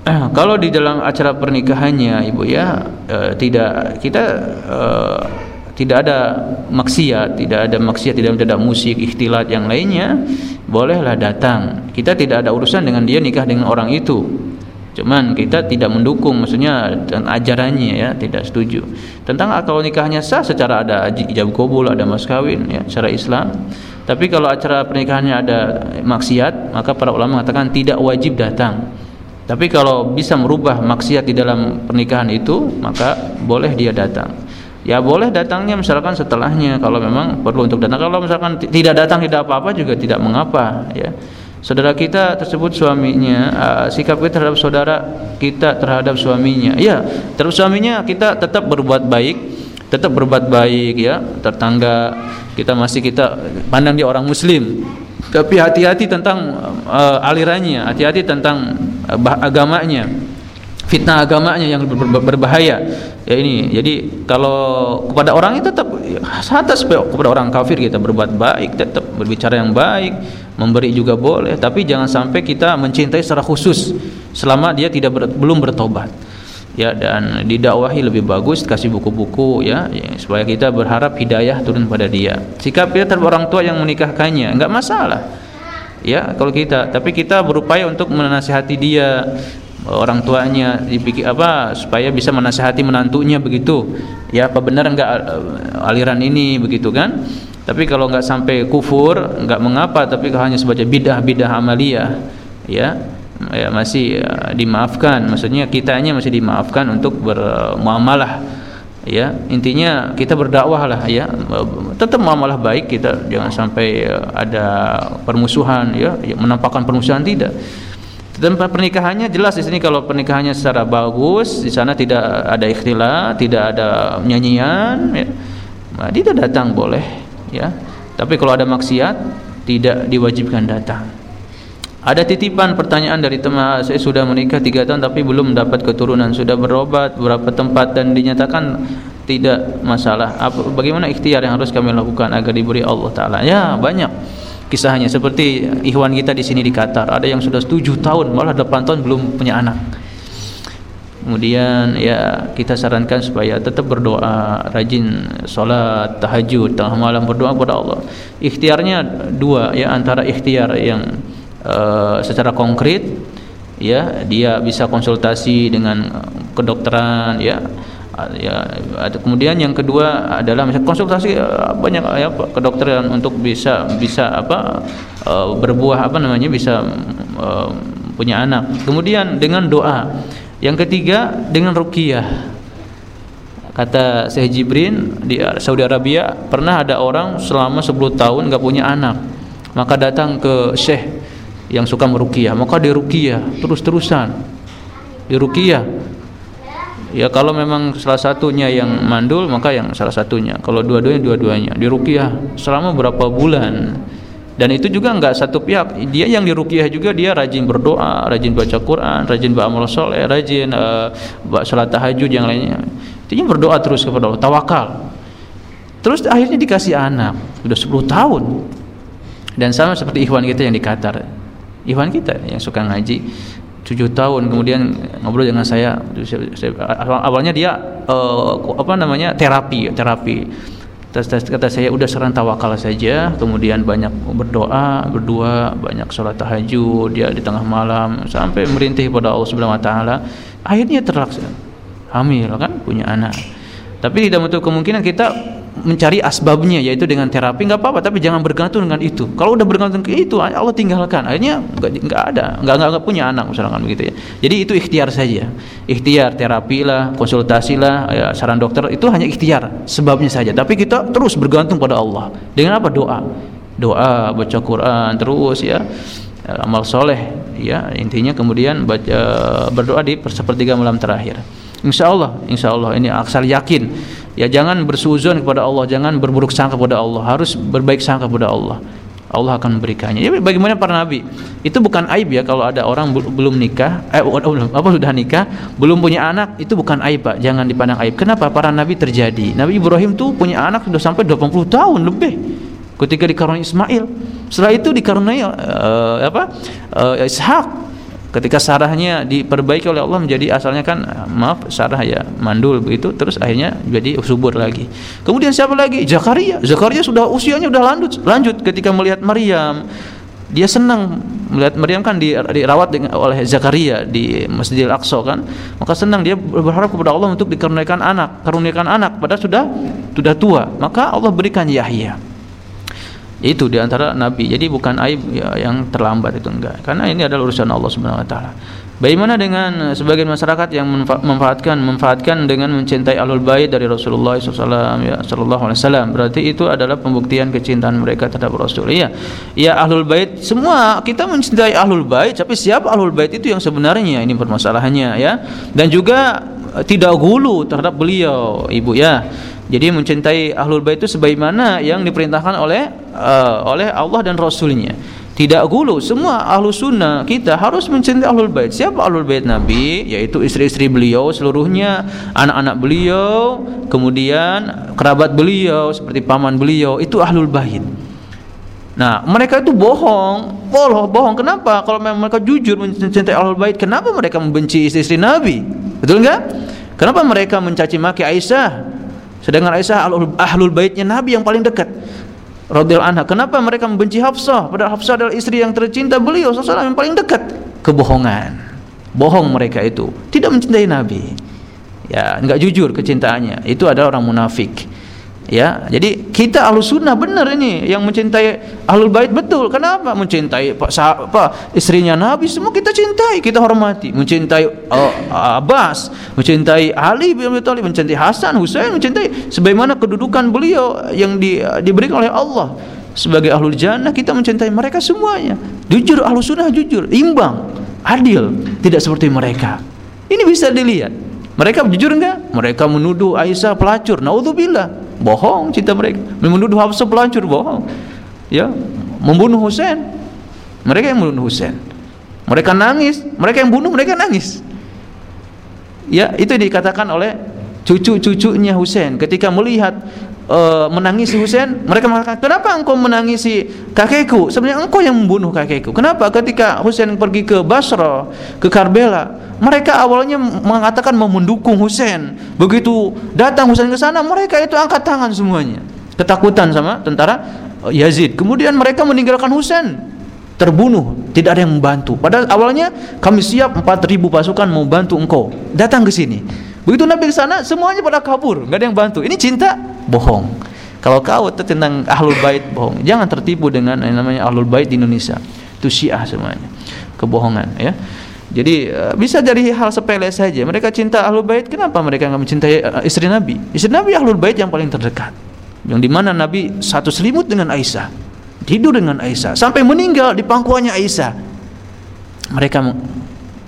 Uh, <clears throat> kalau di dalam acara pernikahannya ibu ya uh, tidak kita uh, tidak ada maksiat, tidak ada maksiat, tidak ada musik, ikhtilat yang lainnya, bolehlah datang. Kita tidak ada urusan dengan dia nikah dengan orang itu. Cuman kita tidak mendukung maksudnya dan ajarannya ya, tidak setuju. Tentang kalau nikahnya sah secara ada ijab kabul, ada mas kawin ya secara Islam. Tapi kalau acara pernikahannya ada maksiat, maka para ulama mengatakan tidak wajib datang. Tapi kalau bisa merubah maksiat di dalam pernikahan itu, maka boleh dia datang ya boleh datangnya misalkan setelahnya kalau memang perlu untuk datang. Kalau misalkan tidak datang tidak apa-apa juga tidak mengapa ya. Saudara kita tersebut suaminya uh, sikap kita terhadap saudara kita terhadap suaminya. Ya terhadap suaminya kita tetap berbuat baik tetap berbuat baik ya. Tetangga kita masih kita pandang dia orang muslim. Tapi hati-hati tentang uh, alirannya hati-hati tentang uh, agamanya fitnah agamanya yang berbahaya. Ya ini jadi kalau kepada orang itu tetap atas kepada orang kafir kita berbuat baik tetap berbicara yang baik memberi juga boleh. Tapi jangan sampai kita mencintai secara khusus selama dia tidak ber, belum bertobat. Ya dan didakwahi lebih bagus kasih buku-buku ya, ya supaya kita berharap hidayah turun pada dia. Sikap dia terhadap orang tua yang menikahkannya enggak masalah. Ya kalau kita tapi kita berupaya untuk menasihati dia orang tuanya dipikir apa supaya bisa menasihati menantunya begitu. Ya apa benar enggak eh, aliran ini begitu kan? Tapi kalau enggak sampai kufur enggak mengapa tapi hanya sebagai bidah bidah amaliyah ya ya masih ya, dimaafkan. Maksudnya kitanya masih dimaafkan untuk bermuamalah ya. Intinya kita berdakwah lah ya. Tetap muamalah baik kita jangan sampai ya, ada permusuhan ya, ya menampakkan permusuhan tidak tempat pernikahannya jelas di sini. Kalau pernikahannya secara bagus di sana tidak ada ikhtilat tidak ada nyanyian ya. Nah, dia datang boleh ya. Tapi kalau ada maksiat tidak diwajibkan datang. Ada titipan pertanyaan dari teman saya sudah menikah tiga tahun tapi belum dapat keturunan sudah berobat beberapa tempat dan dinyatakan tidak masalah. Apa, bagaimana ikhtiar yang harus kami lakukan agar diberi Allah Taala? Ya banyak kisahnya seperti ikhwan kita di sini di Qatar ada yang sudah tujuh tahun malah delapan tahun belum punya anak. Kemudian ya kita sarankan supaya tetap berdoa, rajin solat, tahajud, tengah malam berdoa kepada Allah. Ikhtiarnya dua ya antara ikhtiar yang uh, secara konkret ya dia bisa konsultasi dengan kedokteran ya ya kemudian yang kedua adalah misalnya konsultasi eh, banyak ya kedokteran untuk bisa bisa apa uh, berbuah apa namanya bisa punya anak. Kemudian dengan doa. Yang ketiga dengan ruqyah. Kata Syekh Jibrin di Saudi Arabia pernah ada orang selama 10 tahun enggak punya anak maka datang ke Syekh yang suka meruqyah. Maka diruqyah terus-terusan. Diruqyah ya kalau memang salah satunya yang mandul maka yang salah satunya. Kalau dua-duanya dua-duanya. Diruqyah selama berapa bulan. Dan itu juga enggak satu pihak. Dia yang diruqyah juga dia rajin berdoa rajin baca Quran rajin beramal soleh rajin uh, salat tahajud yang lainnya. Intinya berdoa terus kepada Allah tawakal. Terus akhirnya dikasih anak. Sudah 10 tahun. Dan sama seperti ikhwan kita yang di Qatar. Iwan kita yang suka ngaji tujuh tahun kemudian ngobrol dengan saya, awalnya dia uh, apa namanya terapi terapi. Kata saya udah serang tawakal saja. Kemudian banyak berdoa berdua banyak sholat tahajud dia di tengah malam sampai merintih pada Allah Subhanahu Wa Taala. Akhirnya terlaksana hamil kan? Punya anak. Tapi tidak menutup kemungkinan kita mencari asbabnya yaitu dengan terapi nggak apa-apa tapi jangan bergantung dengan itu. Kalau udah bergantung ke itu Allah tinggalkan. Akhirnya nggak ada nggak nggak punya anak misalkan begitu ya. Jadi itu ikhtiar saja. Ikhtiar terapi lah konsultasi lah ya, saran dokter itu hanya ikhtiar sebabnya saja. Tapi kita terus bergantung pada Allah. Dengan apa? Doa. Doa baca Quran terus ya. Amal soleh ya. Intinya kemudian baca berdoa di sepertiga malam terakhir. Insya Allah, Insya Allah. Ini asal yakin. Ya jangan bersuzon kepada Allah, jangan berburuk sangka kepada Allah, harus berbaik sangka kepada Allah. Allah akan memberikannya. Ya, bagaimana para nabi? Itu bukan aib ya kalau ada orang belum nikah, eh apa sudah nikah, belum punya anak, itu bukan aib Pak. Jangan dipandang aib. Kenapa? Para nabi terjadi. Nabi Ibrahim tuh punya anak sudah sampai 80 tahun lebih ketika dikaruniai Ismail. Setelah itu dikaruniai uh, apa? Uh, Ishak ketika sarahnya diperbaiki oleh Allah menjadi asalnya kan maaf sarah ya mandul begitu terus akhirnya jadi subur lagi. Kemudian siapa lagi? Zakaria. Zakaria sudah usianya sudah lanjut lanjut ketika melihat Maryam. Dia senang melihat Maryam kan dirawat oleh Zakaria di Masjidil Aqsa kan. Maka senang dia berharap kepada Allah untuk dikaruniakan anak karuniakan anak padahal sudah sudah tua. Maka Allah berikan Yahya itu di antara nabi. Jadi bukan aib ya, yang terlambat itu enggak. Karena ini adalah urusan Allah Subhanahu Wa Taala. Bagaimana dengan sebagian masyarakat yang memanfaatkan memanfaatkan dengan mencintai alul bait dari Rasulullah SAW ya Alaihi Wasallam. Berarti itu adalah pembuktian kecintaan mereka terhadap Rasul. Iya. Ya ahlul bait semua kita mencintai ahlul bait tapi siapa ahlul bait itu yang sebenarnya? Ini permasalahannya ya. Dan juga tidak gulu terhadap beliau ibu ya jadi mencintai ahlul bait itu sebagaimana yang diperintahkan oleh uh, oleh Allah dan Rasulnya. Tidak gulu, semua ahlu sunnah kita harus mencintai ahlul bait. Siapa ahlul bait Nabi? Yaitu istri-istri beliau seluruhnya, anak-anak beliau, kemudian kerabat beliau seperti paman beliau, itu ahlul bait. Nah, mereka itu bohong, bohong, bohong. Kenapa? Kalau mereka jujur mencintai ahlul bait, kenapa mereka membenci istri-istri Nabi? Betul enggak? Kenapa mereka mencaci maki Aisyah? Sedangkan Aisyah ahlul, baitnya Nabi yang paling dekat. Radhiyallahu anha. Kenapa mereka membenci Hafsah? Padahal Hafsah adalah istri yang tercinta beliau sallallahu yang paling dekat. Kebohongan. Bohong mereka itu. Tidak mencintai Nabi. Ya, enggak jujur kecintaannya. Itu adalah orang munafik. Ya, jadi kita ahlu sunnah benar ini yang mencintai ahlul bait betul. Kenapa? Mencintai pak apa istrinya Nabi semua kita cintai, kita hormati. Mencintai uh, Abbas, mencintai Ali bin Abi Thalib, mencintai Hasan, Husain, mencintai sebagaimana kedudukan beliau yang di, diberikan oleh Allah sebagai ahlul jannah kita mencintai mereka semuanya. Jujur ahlu sunnah jujur, imbang, adil, tidak seperti mereka. Ini bisa dilihat. Mereka jujur enggak? Mereka menuduh Aisyah pelacur. Naudzubillah bohong cinta mereka. Menuduh Hafsah pelacur bohong. Ya membunuh Husain mereka yang membunuh Husain mereka nangis. Mereka yang bunuh mereka nangis. Ya itu dikatakan oleh cucu-cucunya Husain ketika melihat uh, menangisi Husain mereka mengatakan kenapa engkau menangisi kakekku sebenarnya engkau yang membunuh kakekku kenapa ketika Husain pergi ke Basra ke Karbala mereka awalnya mengatakan mau mendukung Husain. Begitu datang Husain ke sana, mereka itu angkat tangan semuanya. Ketakutan sama tentara Yazid. Kemudian mereka meninggalkan Husain terbunuh, tidak ada yang membantu. Padahal awalnya kami siap 4000 pasukan mau bantu engkau. Datang ke sini. Begitu Nabi ke sana, semuanya pada kabur, nggak ada yang bantu. Ini cinta bohong. Kalau kau tentang ahlul bait bohong. Jangan tertipu dengan yang namanya ahlul bait di Indonesia. Itu Syiah semuanya. Kebohongan ya. Jadi uh, bisa dari hal sepele saja. Mereka cinta ahlul bait, kenapa mereka nggak mencintai uh, istri Nabi? Istri Nabi ahlul bait yang paling terdekat. Yang di mana Nabi satu selimut dengan Aisyah, tidur dengan Aisyah, sampai meninggal di pangkuannya Aisyah. Mereka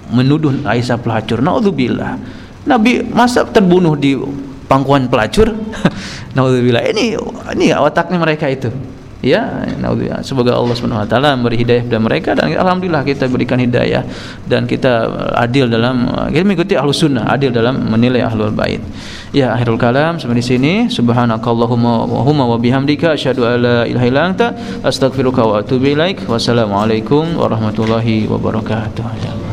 menuduh Aisyah pelacur. Naudzubillah. Nabi masa terbunuh di pangkuan pelacur? <laughs> Naudzubillah. Ini ini otaknya mereka itu. Ya naudzubillah semoga Allah Subhanahu wa taala memberi hidayah kepada mereka dan alhamdulillah kita berikan hidayah dan kita adil dalam kita mengikuti ahlus sunnah adil dalam menilai ahlul bait. Ya akhirul kalam sampai di sini. Subhanakallahumma wa huma wa bihamdika asyhadu an la ilaha illa anta astaghfiruka wa atubu ilaik. Wassalamu alaikum warahmatullahi wabarakatuh